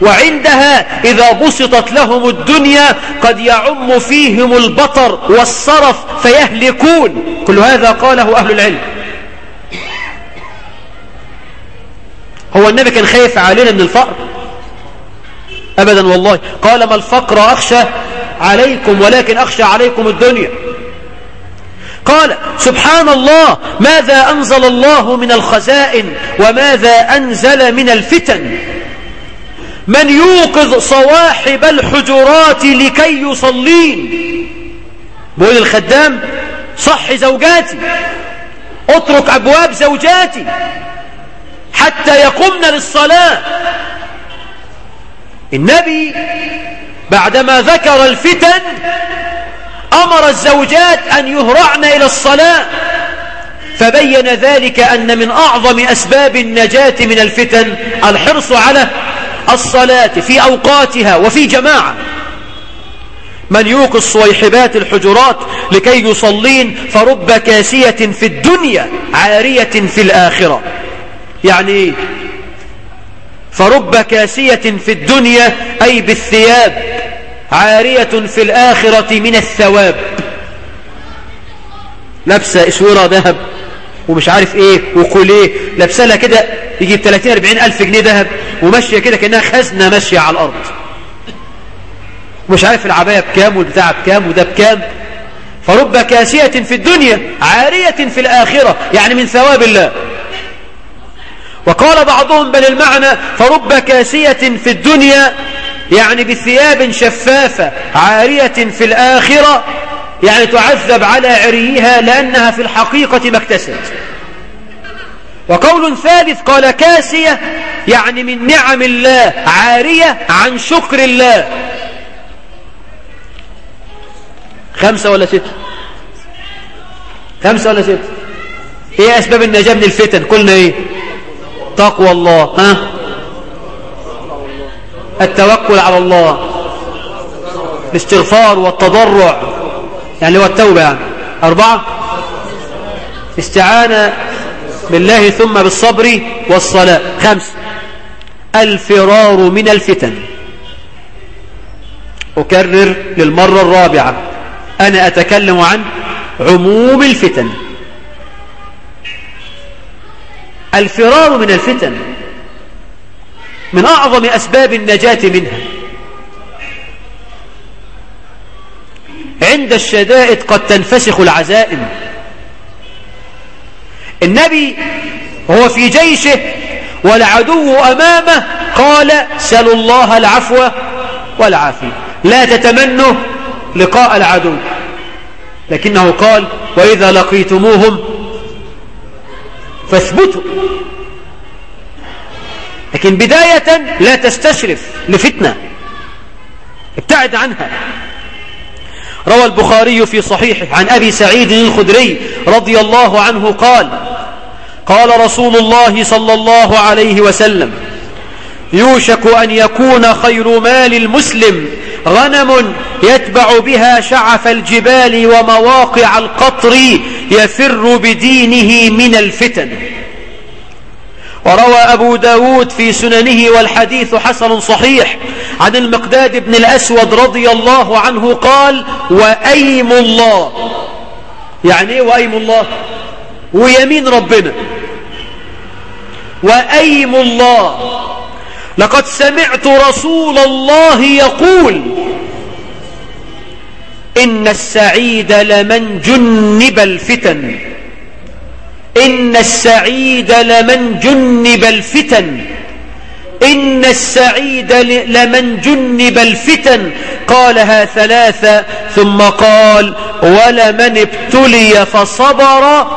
وعندها إذا بسطت لهم الدنيا قد يعم فيهم البطر والصرف فيهلكون. كل هذا قاله أهل العلم. هو النبي كان خايف علينا من الفقر. أبدا والله. قال ما الفقر أخشى عليكم ولكن أخشى عليكم الدنيا. قال سبحان الله ماذا أنزل الله من الخزائن وماذا أنزل من الفتن؟ من يوقظ صواحب الحجرات لكي يصلين. بقول الخدام صح زوجاتي. أترك أبواب زوجاتي. حتى يقمن للصلاة. النبي بعدما ذكر الفتن أمر الزوجات أن يهرعن إلى الصلاة فبين ذلك أن من أعظم أسباب النجاة من الفتن الحرص على الصلاة في أوقاتها وفي جماعة. من يوقظ صويحبات الحجرات لكي يصلين فرب كاسية في الدنيا عارية في الآخرة. يعني فرب كاسية في الدنيا أي بالثياب عارية في الآخرة من الثواب. لابسة إسورة ذهب ومش عارف إيه وكوليه لابسة لها كده يجيب 30 40 ألف جنيه ذهب وماشية كده كأنها خزنة ماشية على الأرض. ومش عارف العباية بكام والبتاع بكام وده بكام. فرب كاسية في الدنيا عارية في الآخرة يعني من ثواب الله. وقال بعضهم بل المعنى فرب كاسية في الدنيا يعني بثياب شفافة عارية في الآخرة يعني تعذب على عريها لأنها في الحقيقة ما اكتسبت. وقول ثالث قال كاسية يعني من نعم الله عارية عن شكر الله. خمسة ولا ستة خمسة ولا ستة إيه أسباب النجاة من الفتن؟ قلنا إيه؟ تقوى الله ها؟ التوكل على الله الاستغفار والتضرع يعني هو التوبة. يعني أربعة استعانة بالله ثم بالصبر والصلاة. خمس الفرار من الفتن. أكرر للمرة الرابعة. أنا أتكلم عن عموم الفتن. الفرار من الفتن من أعظم أسباب النجاة منها. عند الشدائد قد تنفسخ العزائم. النبي هو في جيشه والعدو أمامه قال سلوا الله العفو والعافية. لا تتمنوا لقاء العدو. لكنه قال وإذا لقيتموهم فاثبتوا. لكن بداية لا تستشرف لفتنة ابتعد عنها. روى البخاري في صحيحه عن أبي سعيد الخدري رضي الله عنه قال قال رسول الله صلى الله عليه وسلم يوشك أن يكون خير مال المسلم غنم يتبع بها شعف الجبال ومواقع القطر يفر بدينه من الفتن. وروى أبو داود في سننه والحديث حسن صحيح عن المقداد بن الأسود رضي الله عنه قال وأيم الله. يعني إيه وأيم الله؟ ويمين ربنا. وأيم الله. لقد سمعت رسول الله يقول إن السعيد لمن جنب الفتن. إن السعيد لمن جنب الفتن. إن السعيد لمن جنب الفتن. قالها ثلاثة ثم قال ولمن ابتلي فصبر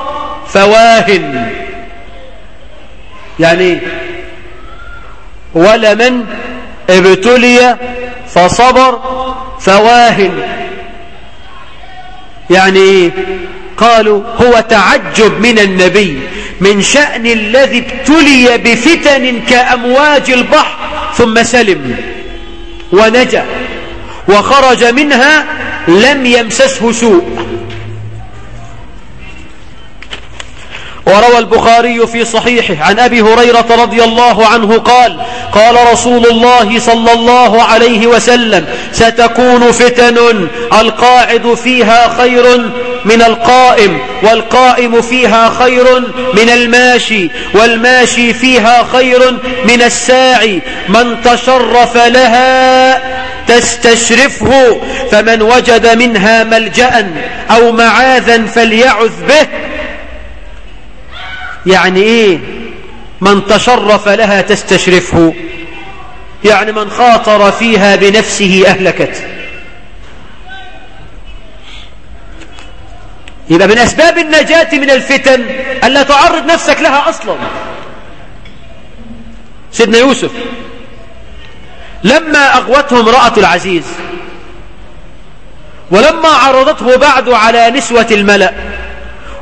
فواهن. يعني ولمن ابتلي فصبر فواهن. يعني إيه قالوا هو تعجب من النبي من شأن الذي ابتلي بفتن كأمواج البحر ثم سلم ونجا وخرج منها لم يمسسه سوء. وروى البخاري في صحيحه عن أبي هريرة رضي الله عنه قال قال رسول الله صلى الله عليه وسلم ستكون فتن القاعد فيها خير من القائم والقائم فيها خير من الماشي والماشي فيها خير من الساعي. من تشرف لها تستشرفه فمن وجد منها ملجأ أو معاذا فليعذ به يعني إيه؟ من تشرف لها تستشرفه. يعني من خاطر فيها بنفسه أهلكت. يبقى من أسباب النجاة من الفتن ألا تعرض نفسك لها أصلا. سيدنا يوسف لما أغوته امرأة العزيز ولما عرضته بعد على نسوة الملأ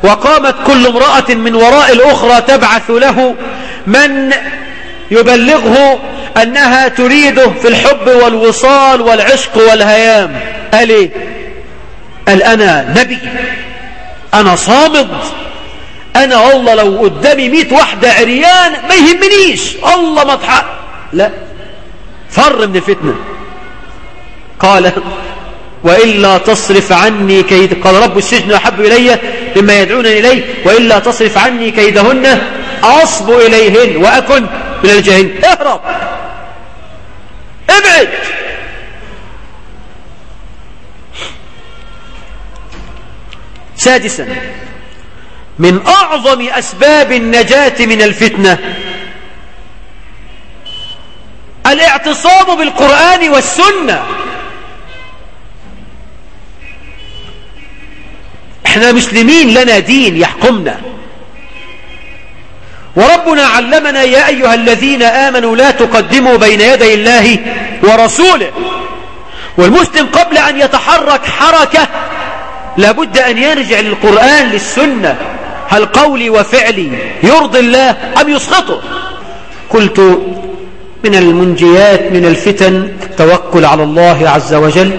وقامت كل امرأة من وراء الأخرى تبعث له من يبلغه أنها تريده في الحب والوصال والعشق والهيام. قال إيه قال أنا نبي. أنا صامد. أنا والله لو قدامي مئة واحدة عريان ما يهمنيش. الله ما لا. فر من الفتنة. قال وإلا تصرف عني كيد قال رب السجن أحب إلي مما يدعونني إليه. وإلا تصرف عني كيدهن أصب إليهن وأكن من الجاهلين. اهرب! ابعد! سادسا من أعظم أسباب النجاة من الفتنة الاعتصام بالقرآن والسنة. إحنا مسلمين لنا دين يحكمنا. وربنا علمنا يا أيها الذين آمنوا لا تقدموا بين يدي الله ورسوله. والمسلم قبل أن يتحرك حركة لابد أن يرجع للقرآن للسنة. هل قولي وفعلي يرضي الله أم يسخطه؟ قلت من المنجيات من الفتن التوكل على الله عز وجل.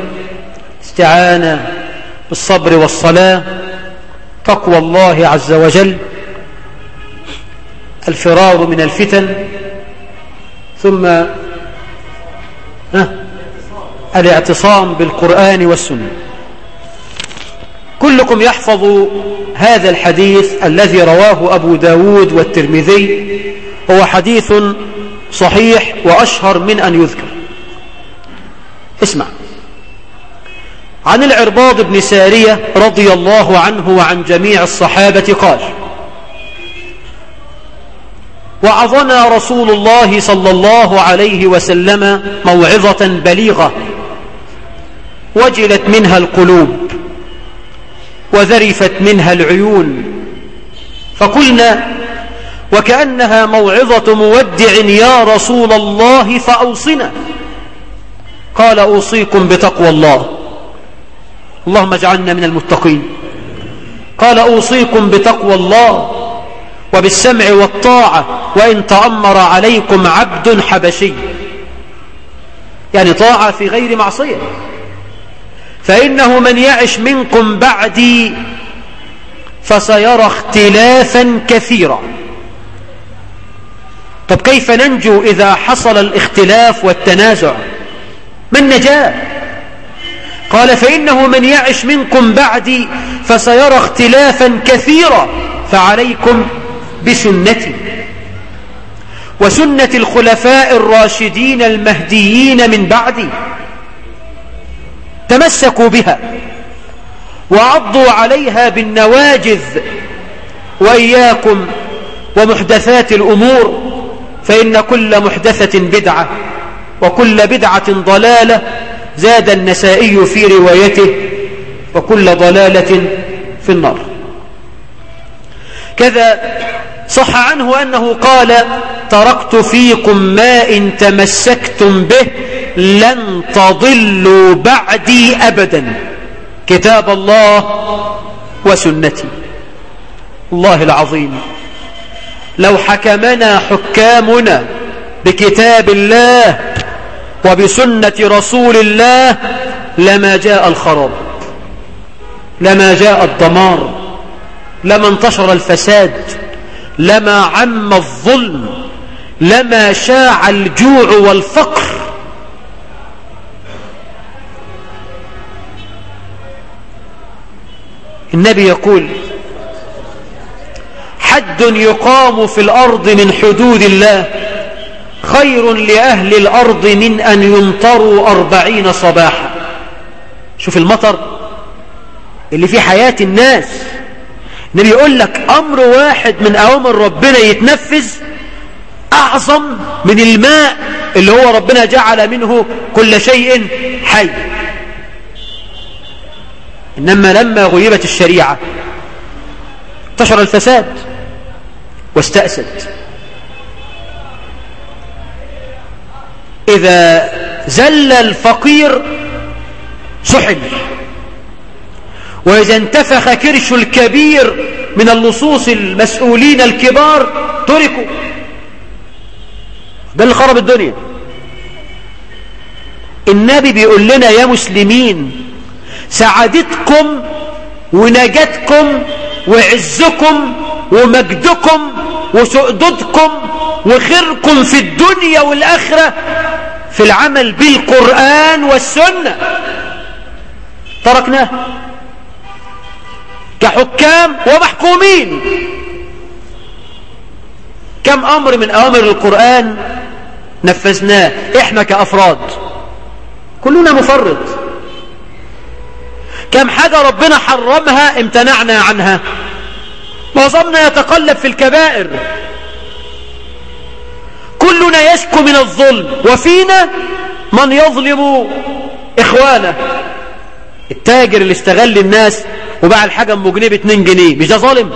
استعانة بالصبر والصلاة. تقوى الله عز وجل الفرار من الفتن ثم الاعتصام بالقرآن والسنة. كلكم يحفظ هذا الحديث الذي رواه أبو داود والترمذي هو حديث صحيح وأشهر من أن يذكر. اسمع. عن العرباض بن سارية رضي الله عنه وعن جميع الصحابة قال وعظنا رسول الله صلى الله عليه وسلم موعظة بليغة وجلت منها القلوب وذرفت منها العيون فقلنا وكأنها موعظة مودع يا رسول الله فأوصنا. قال أوصيكم بتقوى الله. اللهم اجعلنا من المتقين. قال أوصيكم بتقوى الله وبالسمع والطاعة وإن تأمر عليكم عبد حبشي. يعني طاعة في غير معصية. فإنه من يعش منكم بعدي فسيرى اختلافا كثيرا. طب كيف ننجو إذا حصل الاختلاف والتنازع؟ من نجاة. قال فإنه من يعش منكم بعدي فسيرى اختلافا كثيرا فعليكم بسنتي. وسنة الخلفاء الراشدين المهديين من بعدي تمسكوا بها وعضوا عليها بالنواجذ وإياكم ومحدثات الأمور فإن كل محدثة بدعة وكل بدعة ضلالة زاد النسائي في روايته وكل ضلالة في النار. كذا صح عنه أنه قال تركت فيكم ما إن تمسكتم به لن تضلوا بعدي أبدا. كتاب الله وسنتي. الله العظيم. لو حكمنا حكامنا بكتاب الله وبسنة رسول الله لما جاء الخراب لما جاء الدمار لما انتشر الفساد لما عم الظلم لما شاع الجوع والفقر. النبي يقول حد يقام في الأرض من حدود الله خير لأهل الأرض من أن يمطروا أربعين صباحا. شوف المطر اللي في حياة الناس. النبي يقول لك أمر واحد من أوامر ربنا يتنفذ أعظم من الماء اللي هو ربنا جعل منه كل شيء حي. إنما لما غيبت الشريعة انتشر الفساد واستأسد. إذا زل الفقير سحل وإذا انتفخ كرش الكبير من اللصوص المسؤولين الكبار تركوا. ده اللي خرب الدنيا. النبي بيقول لنا يا مسلمين سعادتكم ونجاتكم وعزكم ومجدكم وسؤددكم وخيركم في الدنيا والآخرة في العمل بالقرآن والسنة. تركناه كحكام ومحكومين. كم أمر من أوامر القرآن نفذناه إحنا كأفراد. كلنا مفرط. كم حاجة ربنا حرمها امتنعنا عنها. معظمنا يتقلب في الكبائر. كلنا يشكو من الظلم وفينا من يظلم إخوانه. التاجر اللي استغل الناس وباع الحاجة ام جنيه ب 2 جنيه مش ده ظالم؟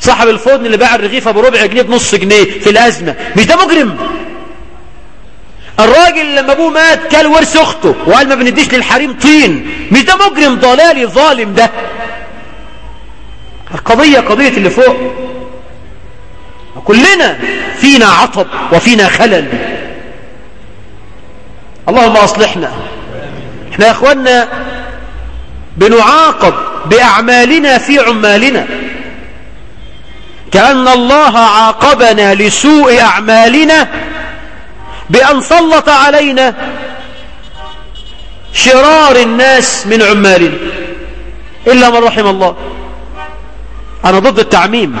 صاحب الفرن اللي باع الرغيفة بربع جنيه بنص جنيه في الأزمة مش ده مجرم؟ الراجل لما أبوه مات كل ورث أخته وقال ما بنديش للحريم طين مش ده مجرم ضلالي ظالم ده؟ القضية قضية اللي فوق. كلنا فينا عطب وفينا خلل. اللهم أصلحنا. إحنا يا اخوانا بنعاقب بأعمالنا في عمالنا. كأن الله عاقبنا لسوء أعمالنا بأن سلط علينا شرار الناس من عمالنا. إلا من رحم الله. أنا ضد التعميم.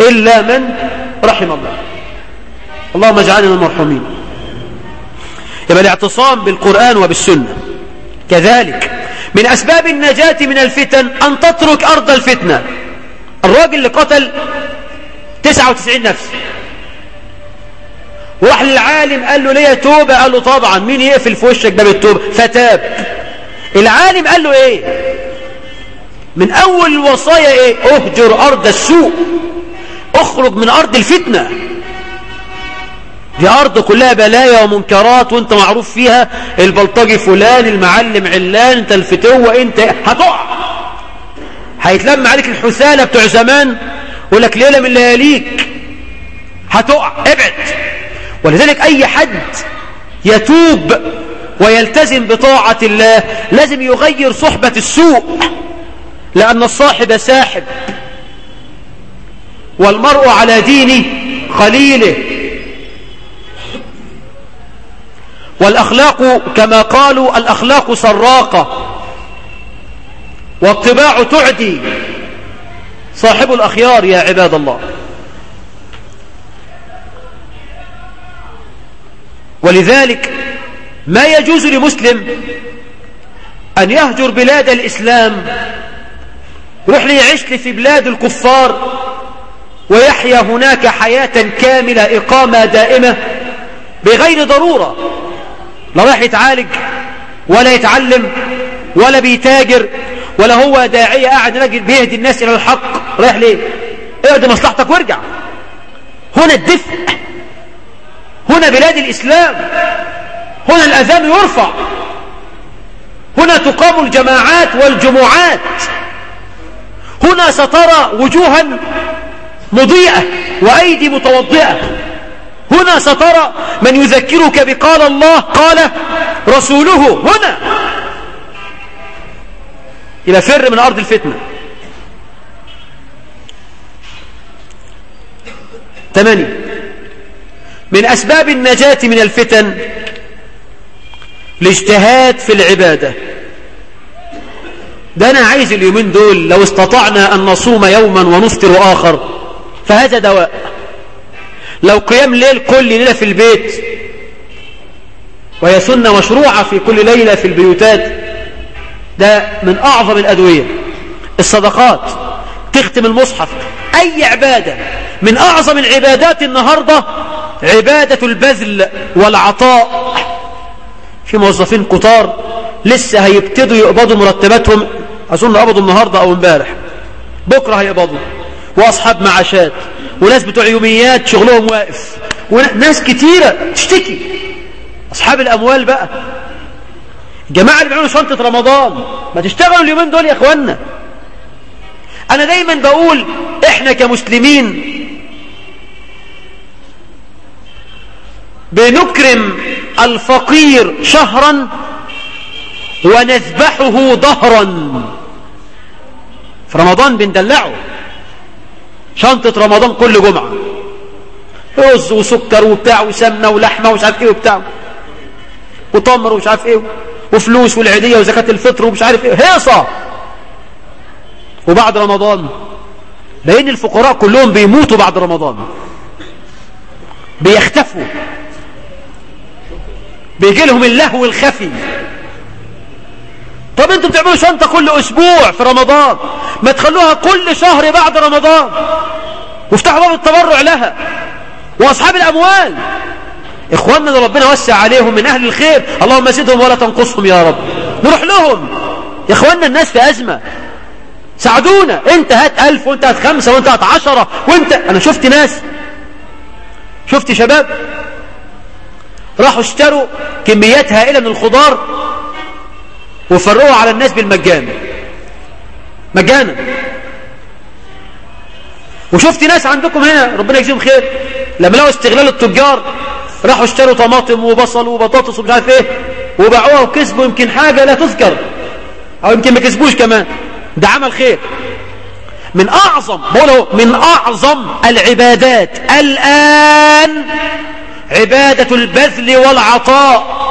إلا من رحم الله. اللهم اجعلنا من المرحومين. يبقى الاعتصام بالقرآن وبالسنة. كذلك من أسباب النجاة من الفتن أن تترك أرض الفتنة. الراجل اللي قتل 99 نفس. وراح للعالم قال له ليه توبة؟ قال له طبعا. مين يقفل في وشك باب التوبة؟ فتاب. العالم قال له إيه؟ من أول الوصايا إيه؟ اهجر أرض السوء. أخرج من أرض الفتنة. دي أرض كلها بلايا ومنكرات وانت معروف فيها. البلطجي فلان المعلم علان انت الفتوة انت هتقع. هيتلم عليك الحثالة بتوع زمان يقول لك ليلة من لياليك هتقع. ابعد. ولذلك أي حد يتوب ويلتزم بطاعة الله لازم يغير صحبة السوء لأن الصاحب ساحب. والمرء على دين خليله. والأخلاق كما قالوا الأخلاق سراقة. والطباع تعدي. صاحب الأخيار يا عباد الله. ولذلك ما يجوز لمسلم أن يهجر بلاد الإسلام. يروح ليعيش لي في بلاد الكفار. ويحيا هناك حياة كاملة إقامة دائمة بغير ضرورة. لا راح يتعالج ولا يتعلم ولا بيتاجر ولا هو داعية قاعد بيهدي الناس إلى الحق. رايح ليه؟ اقعد مصلحتك وارجع. هنا الدفء. هنا بلاد الإسلام. هنا الأذان يرفع. هنا تقام الجماعات والجمعات. هنا سترى وجوها مضيئة وأيدي متوضئة. هنا سترى من يذكرك بقال الله قال رسوله هنا. إلى فر من أرض الفتنة. ثمانية. من أسباب النجاة من الفتن الاجتهاد في العبادة. ده أنا عايز اليومين دول لو استطعنا أن نصوم يوما ونفطر آخر. فهذا دواء. لو قيام ليل كل ليلة في البيت وهي سنة مشروعة في كل ليلة في البيوتات ده من أعظم الأدوية. الصدقات تختم المصحف. أي عبادة من أعظم العبادات النهاردة عبادة البذل والعطاء. في موظفين كتار لسه هيبتدوا يقبضوا مرتباتهم أظن قبضوا النهاردة أو امبارح. بكرة هيقبضوا. وأصحاب معاشات وناس بتوع يوميات شغلهم واقف وناس كتيرة تشتكي. أصحاب الأموال بقى. الجماعة اللي بيعملوا شنطة رمضان ما تشتغلوا اليومين دول يا اخوانا أنا دايما بقول إحنا كمسلمين بنكرم الفقير شهرا ونذبحه ظهرا. في رمضان بندلعه. شنطة رمضان كل جمعة. رز وسكر وبتاع وسمنة ولحمة ومش عارف إيه وبتاع. وتمر ومش عارف إيه. وفلوس والعيدية وزكاة الفطر ومش عارف إيه. هيصة. وبعد رمضان لأن الفقراء كلهم بيموتوا بعد رمضان. بيختفوا. بيجي لهم اللهو الخفي. طب أنتوا بتعملوا شنطة كل أسبوع في رمضان؟ ما تخلوها كل شهر بعد رمضان. وافتحوا باب التبرع لها. وأصحاب الأموال. إخواننا اللي ربنا وسع عليهم من أهل الخير اللهم زدهم ولا تنقصهم يا رب. نروح لهم. يا إخواننا الناس في أزمة. ساعدونا. انت هات ألف وانت هات خمسة وانت هات عشرة وانت. أنا شفت ناس. شفت شباب. راحوا اشتروا كميات هائلة من الخضار. وفرقوا على الناس بالمجان. مجانا. وشفت ناس عندكم هنا ربنا يجزيهم خير. لما لقوا استغلال التجار راحوا اشتروا طماطم وبصل وبطاطس ومش عارف إيه وباعوها وكسبوا يمكن حاجة لا تذكر. أو يمكن ما كسبوش كمان. ده عمل خير. من أعظم بقوله من أعظم العبادات الآن عبادة البذل والعطاء.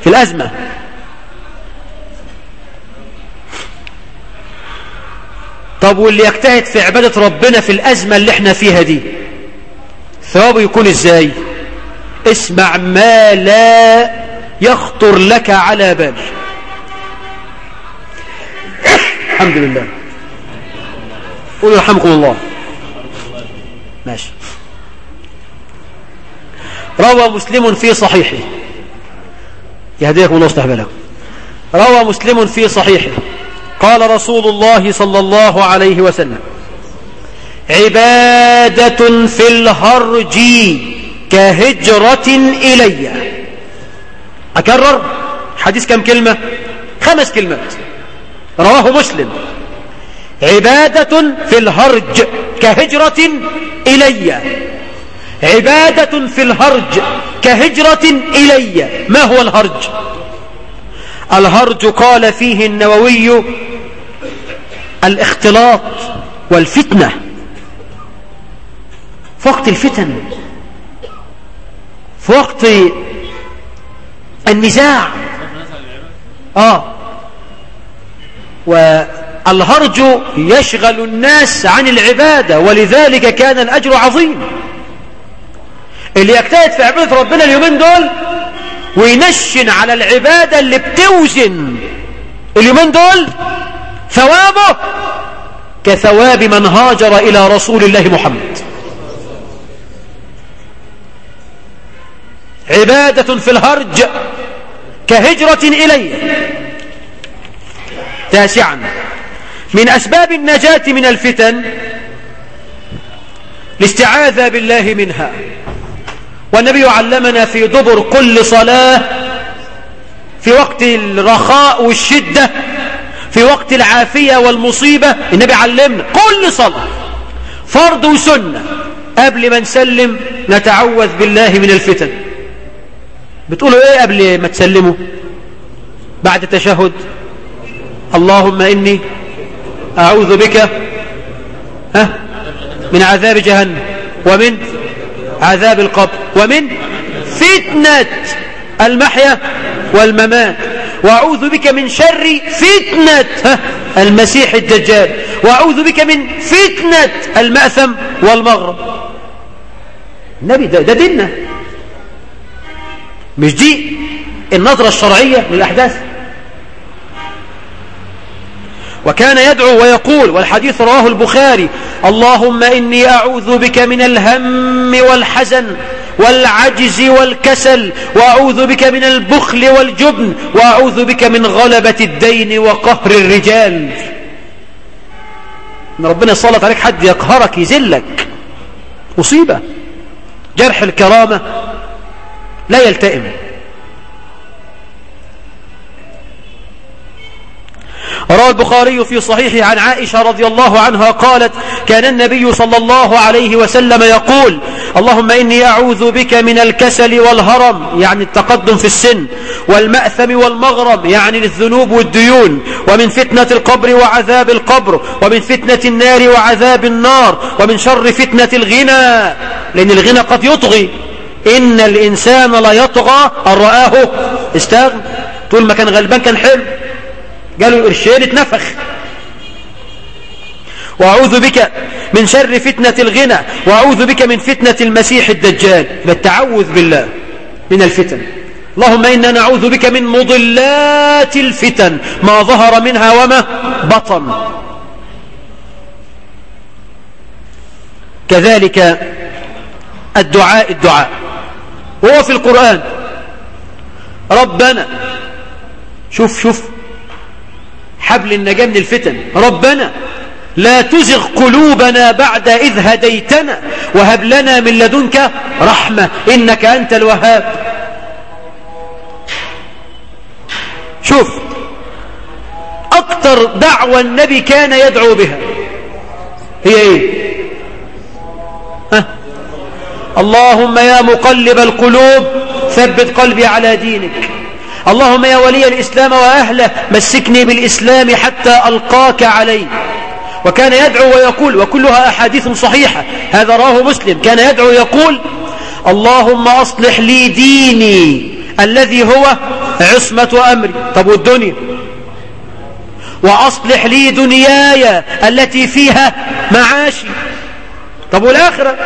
في الأزمة. طب واللي يجتهد في عبادة ربنا في الأزمة اللي إحنا فيها دي ثوابه يكون إزاي؟ اسمع ما لا يخطر لك على بال. الحمد لله. قولوا رحمكم الله. ماشي. روى مسلم في صحيحه. يهديكم الله واصلح بالكم. روى مسلم في صحيحه. قال رسول الله صلى الله عليه وسلم عبادة في الهرج كهجرة إلي. أكرر؟ حديث كم كلمة؟ خمس كلمات. رواه مسلم عبادة في الهرج كهجرة إلي. عبادة في الهرج كهجرة إلي. ما هو الهرج؟ الهرج قال فيه النووي الاختلاط والفتنة. في وقت الفتن في وقت النزاع. آه. والهرج يشغل الناس عن العبادة ولذلك كان الأجر عظيم. اللي يجتهد في عبادة ربنا اليومين دول وينشن على العبادة اللي بتوزن اليومين دول ثوابه كثواب من هاجر إلى رسول الله محمد. عبادة في الهرج كهجرة إليه. تاسعا. من أسباب النجاة من الفتن الاستعاذة بالله منها. والنبي علمنا في دبر كل صلاة في وقت الرخاء والشدة في وقت العافية والمصيبة النبي علمنا كل صلاة فرض وسنة. قبل ما نسلم نتعوذ بالله من الفتن. بتقولوا إيه قبل ما تسلموا؟ بعد التشهد اللهم إني أعوذ بك ها من عذاب جهنم. ومن عذاب القبر. ومن فتنة المحيا والممات. وأعوذ بك من شر فتنة المسيح الدجال. وأعوذ بك من فتنة المأثم والمغرب. النبي ده, ده ديننا. مش دي النظرة الشرعية للأحداث؟ وكان يدعو ويقول والحديث رواه البخاري اللهم إني أعوذ بك من الهم والحزن والعجز والكسل وأعوذ بك من البخل والجبن وأعوذ بك من غلبة الدين وقهر الرجال. إن ربنا يسلط عليك حد يقهرك يذلك. مصيبة. جرح الكرامة لا يلتئم. روى البخاري في صحيحه عن عائشة رضي الله عنها قالت كان النبي صلى الله عليه وسلم يقول اللهم إني أعوذ بك من الكسل والهرم يعني التقدم في السن والمأثم والمغرب يعني الذنوب والديون ومن فتنة القبر وعذاب القبر ومن فتنة النار وعذاب النار ومن شر فتنة الغنى لأن الغنى قد يطغي. إن الإنسان لا يطغى أن رآه استغنى. طول ما كان غلبان كان حلو. قالوا قرشين اتنفخ. وأعوذ بك من شر فتنة الغنى وأعوذ بك من فتنة المسيح الدجال. بالتعوذ بالله من الفتن. اللهم إنا نعوذ بك من مضلات الفتن. ما ظهر منها وما بطن. كذلك الدعاء الدعاء. وهو في القرآن. ربنا شوف شوف. حبل النجاة من الفتن. ربنا لا تزغ قلوبنا بعد إذ هديتنا. وهب لنا من لدنك رحمة إنك أنت الوهاب. شوف أكتر دعوة النبي كان يدعو بها. هي إيه؟ ها؟ اللهم يا مقلب القلوب ثبت قلبي على دينك. اللهم يا ولي الإسلام وأهله مسكني بالإسلام حتى ألقاك عليه وكان يدعو ويقول وكلها أحاديث صحيحة. هذا راه مسلم. كان يدعو يقول اللهم أصلح لي ديني الذي هو عصمة أمري. طب والدنيا؟ وأصلح لي دنياي التي فيها معاشي. طب والآخرة؟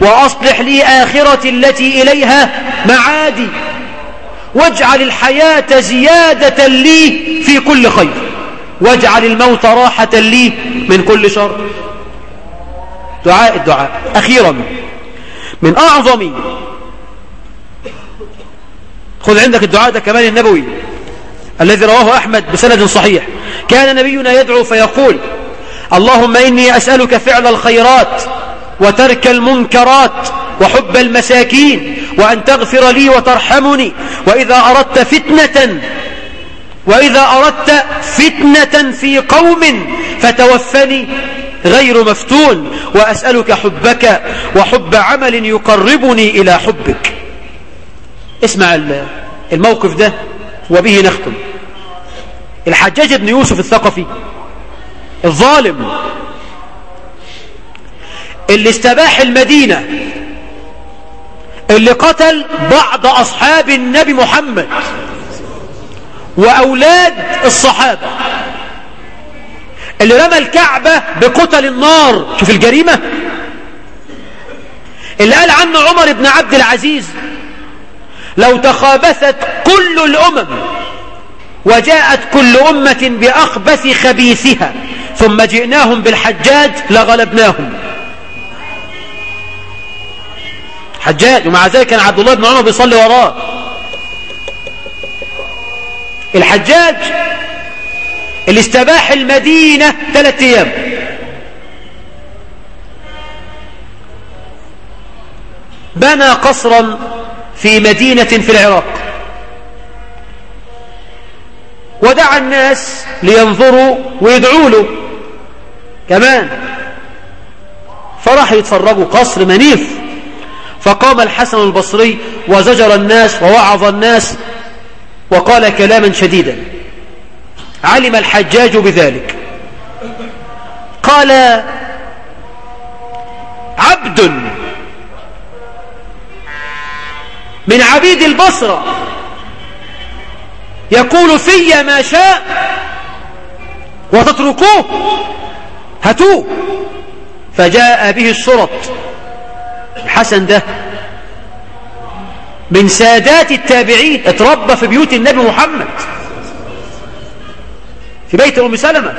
وأصلح لي آخرتي التي إليها معادي. واجعل الحياة زيادة لي في كل خير. واجعل الموت راحة لي من كل شر. دعاء الدعاء. أخيرا من أعظم خذ عندك الدعاء ده كمان النبوي الذي رواه أحمد بسند صحيح. كان نبينا يدعو فيقول اللهم إني أسألك فعل الخيرات وترك المنكرات وحب المساكين وأن تغفر لي وترحمني. وإذا أردت فتنة وإذا أردت فتنة في قوم فتوفني غير مفتون. وأسألك حبك وحب عمل يقربني إلى حبك. اسمع الموقف ده وبه نختم. الحجاج بن يوسف الثقفي الظالم اللي استباح المدينة اللي قتل بعض أصحاب النبي محمد وأولاد الصحابة. اللي رمى الكعبة بقتل النار. شوف الجريمة. اللي قال عنه عمر بن عبد العزيز لو تخابثت كل الأمم وجاءت كل أمة بأخبث خبيثها ثم جئناهم بالحجاج لغلبناهم. حجاج ومع ذلك كان عبد الله بن عمر بيصلي وراه. الحجاج اللي استباح المدينة ثلاثة أيام. بنى قصرا في مدينة في العراق. ودعا الناس لينظروا ويدعوا له. كمان. فراح يتفرجوا قصر منيف. فقام الحسن البصري وزجر الناس ووعظ الناس وقال كلاما شديدا. علم الحجاج بذلك. قال عبد من عبيد البصرة يقول في ما شاء وتتركوه. هاتوه. فجاء به الشرط الحسن ده من سادات التابعين اتربى في بيوت النبي محمد في بيت أم سلمة.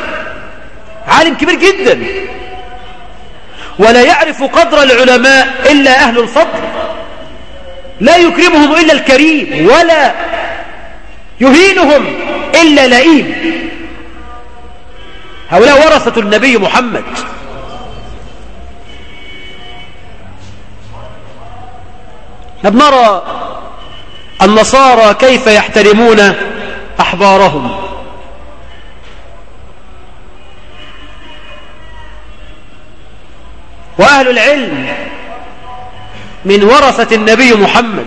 عالم كبير جدا. ولا يعرف قدر العلماء إلا أهل الفضل. لا يكرمهم إلا الكريم ولا يهينهم إلا لئيم. هؤلاء ورثة النبي محمد. نرى النصارى كيف يحترمون أحبارهم. وأهل العلم من ورثة النبي محمد.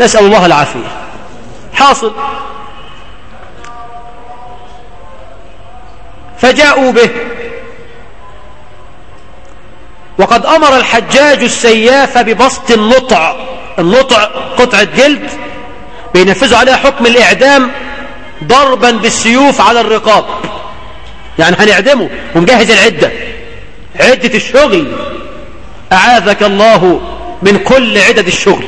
نسأل الله العافية. حاصل. فجاءوا به وقد أمر الحجاج السياف ببسط النطع النطع قطعة جلد بينفذوا عليها حكم الإعدام ضربا بالسيوف على الرقاب. يعني هنعدمه ونجهز العدة. عدة الشغل. أعاذك الله من كل عدد الشغل.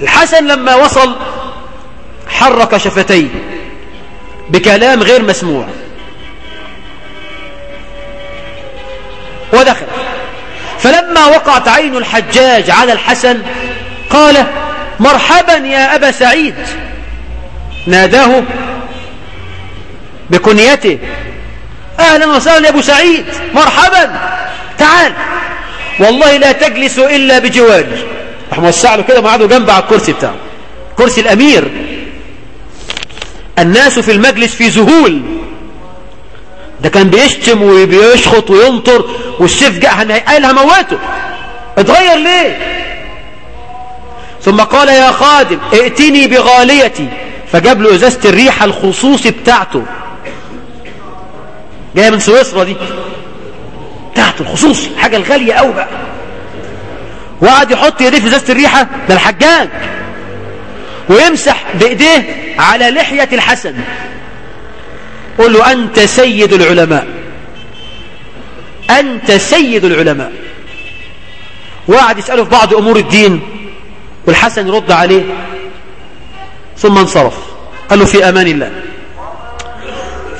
الحسن لما وصل حرك شفتيه بكلام غير مسموع. ودخل. فلما وقعت عين الحجاج على الحسن قال مرحبا يا أبا سعيد. ناداه بكنيته أهلا وسهلا يا أبو سعيد مرحبا تعال. والله لا تجلس إلا بجواري. راح موسع له كده وقعدوا جنب على الكرسي بتاعه. كرسي الأمير. الناس في المجلس في ذهول. ده كان بيشتم وبيشخط وينطر والسيف جاء قال هموته اتغير ليه؟ ثم قال يا خادم ائتني بغاليتي. فجاب له إزازة الريحه الخصوصي بتاعته. جاية من سويسرا دي. بتاعته الخصوصي حاجة الغالية قوي بقى. وقعد يحط يديه في إزازة الريحة. ده الحجاج. ويمسح بإيديه على لحية الحسن. قل له أنت سيد العلماء. أنت سيد العلماء. وقعد يسأله في بعض أمور الدين والحسن يرد عليه ثم انصرف. قال له في أمان الله.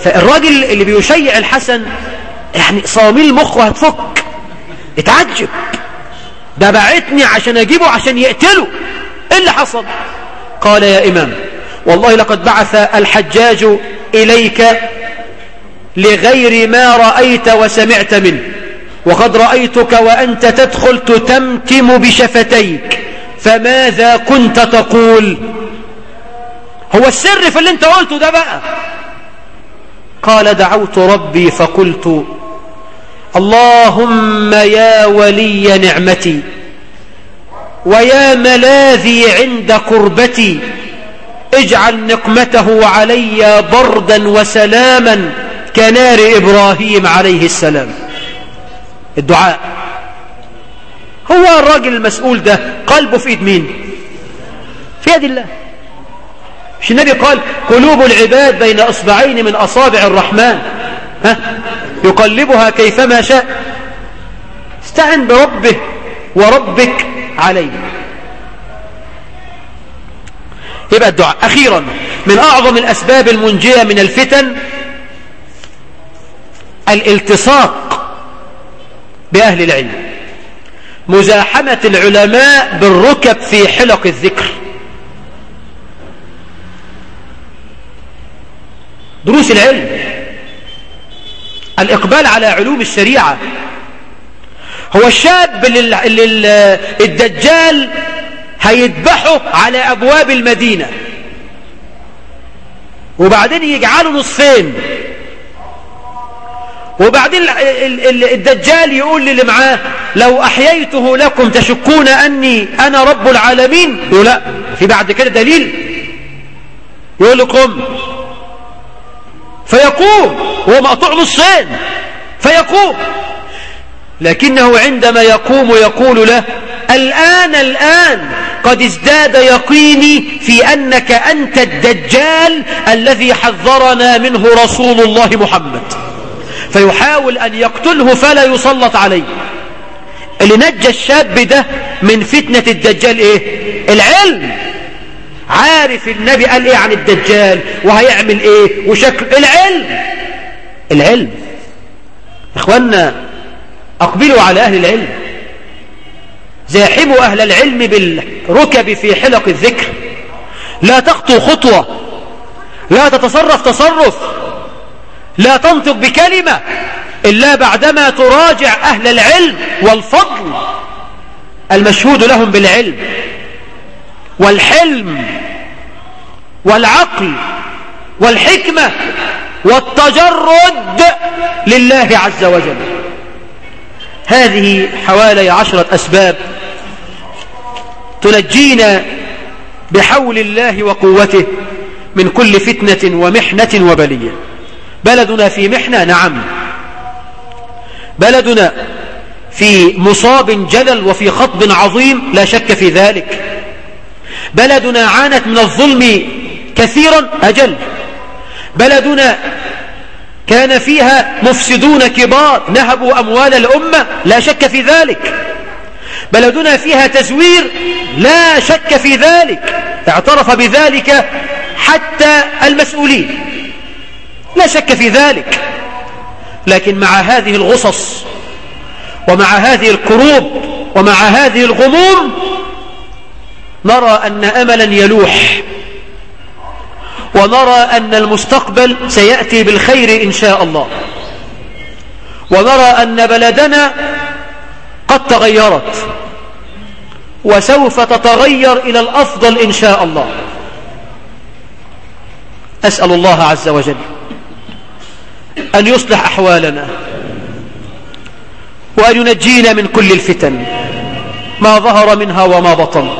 فالراجل اللي بيشيع الحسن يعني صواميل المخ هتفك. اتعجب. ده بعتني عشان أجيبه عشان يقتله. إيه اللي حصل؟ قال يا إمام والله لقد بعث الحجاج إليك لغير ما رأيت وسمعت منه وقد رأيتك وأنت تدخل تتمتم بشفتيك فماذا كنت تقول؟ هو السر في اللي انت قلته ده بقى. قال دعوت ربي فقلت اللهم يا ولي نعمتي. ويا ملاذي عند قربتي اجعل نقمته علي بردا وسلاما كنار إبراهيم عليه السلام. الدعاء. هو الراجل المسؤول ده قلبه في ايد مين؟ في يد الله. مش النبي قال قلوب العباد بين أصبعين من أصابع الرحمن. ها؟ يقلبها كيفما شاء. استعن بربه وربك. عليه. يبقى الدعاء. أخيرا من أعظم الأسباب المنجية من الفتن الالتصاق بأهل العلم. مزاحمة العلماء بالركب في حلق الذكر. دروس العلم. الإقبال على علوم الشريعة. هو الشاب اللي الدجال هيذبحه على أبواب المدينة. وبعدين يجعله نصفين. وبعدين الدجال يقول للي معاه لو أحييته لكم تشكون أني أنا رب العالمين؟ يقول لا في بعد كده دليل. يقول لكم فيقوم هو مقطوع نصين فيقوم. لكنه عندما يقوم يقول له الآن الآن قد ازداد يقيني في أنك أنت الدجال الذي حذرنا منه رسول الله محمد. فيحاول أن يقتله فلا يسلط عليه. اللي نجى الشاب ده من فتنة الدجال إيه؟ العلم. عارف النبي قال إيه عن الدجال؟ وهيعمل إيه؟ وشكل العلم. العلم. اخوانا أقبلوا على أهل العلم. زاحموا أهل العلم بالركب في حلق الذكر. لا تخطو خطوة. لا تتصرف تصرف. لا تنطق بكلمة إلا بعدما تراجع أهل العلم والفضل المشهود لهم بالعلم والحلم والعقل والحكمة والتجرد لله عز وجل. هذه حوالي عشرة أسباب تنجينا بحول الله وقوته من كل فتنة ومحنة وبلية. بلدنا في محنة؟ نعم. بلدنا في مصاب جلل وفي خطب عظيم؟ لا شك في ذلك. بلدنا عانت من الظلم كثيرا؟ أجل. بلدنا كان فيها مفسدون كبار نهبوا أموال الأمة لا شك في ذلك. بلدنا فيها تزوير لا شك في ذلك. اعترف بذلك حتى المسؤولين. لا شك في ذلك. لكن مع هذه الغصص ومع هذه الكروب ومع هذه الغموم نرى أن أملا يلوح. ونرى أن المستقبل سيأتي بالخير إن شاء الله. ونرى أن بلدنا قد تغيرت. وسوف تتغير إلى الأفضل إن شاء الله. أسأل الله عز وجل أن يصلح أحوالنا. وأن ينجينا من كل الفتن. ما ظهر منها وما بطن.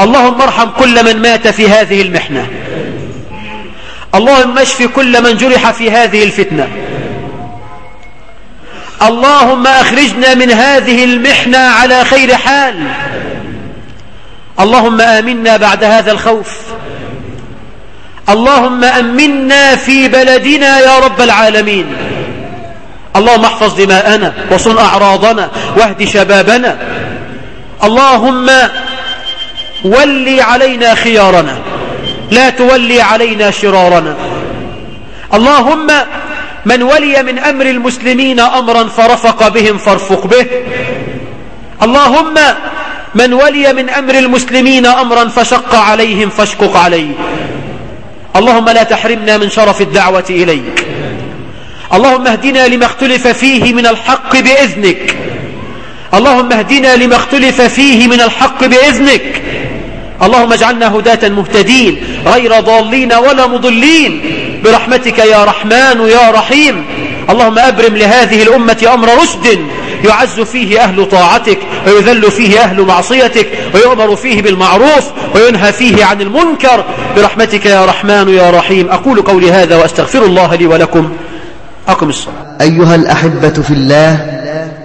اللهم ارحم كل من مات في هذه المحنة. اللهم اشف كل من جرح في هذه الفتنة. اللهم أخرجنا من هذه المحنة على خير حال. اللهم آمنا بعد هذا الخوف. اللهم أمنا في بلدنا يا رب العالمين. اللهم احفظ دماءنا وصن أعراضنا واهد شبابنا. اللهم ولي علينا خيارنا. لا تولي علينا شرارنا. اللهم من ولي من أمر المسلمين أمرا فرفق بهم فارفق به. اللهم من ولي من أمر المسلمين أمرا فشق عليهم فاشقق عليه. اللهم لا تحرمنا من شرف الدعوة إليك. اللهم اهدنا لما اختلف فيه من الحق بإذنك. اللهم اهدنا لما اختلف فيه من الحق بإذنك. اللهم اجعلنا هداة مهتدين غير ضالين ولا مضلين. برحمتك يا رحمن يا رحيم. اللهم أبرم لهذه الأمة أمر رشد. يعز فيه أهل طاعتك ويذل فيه أهل معصيتك ويؤمر فيه بالمعروف وينهى فيه عن المنكر. برحمتك يا رحمن يا رحيم. أقول قولي هذا وأستغفر الله لي ولكم. أقم الصلاة. أيها الأحبة في الله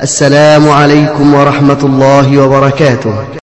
السلام عليكم ورحمة الله وبركاته.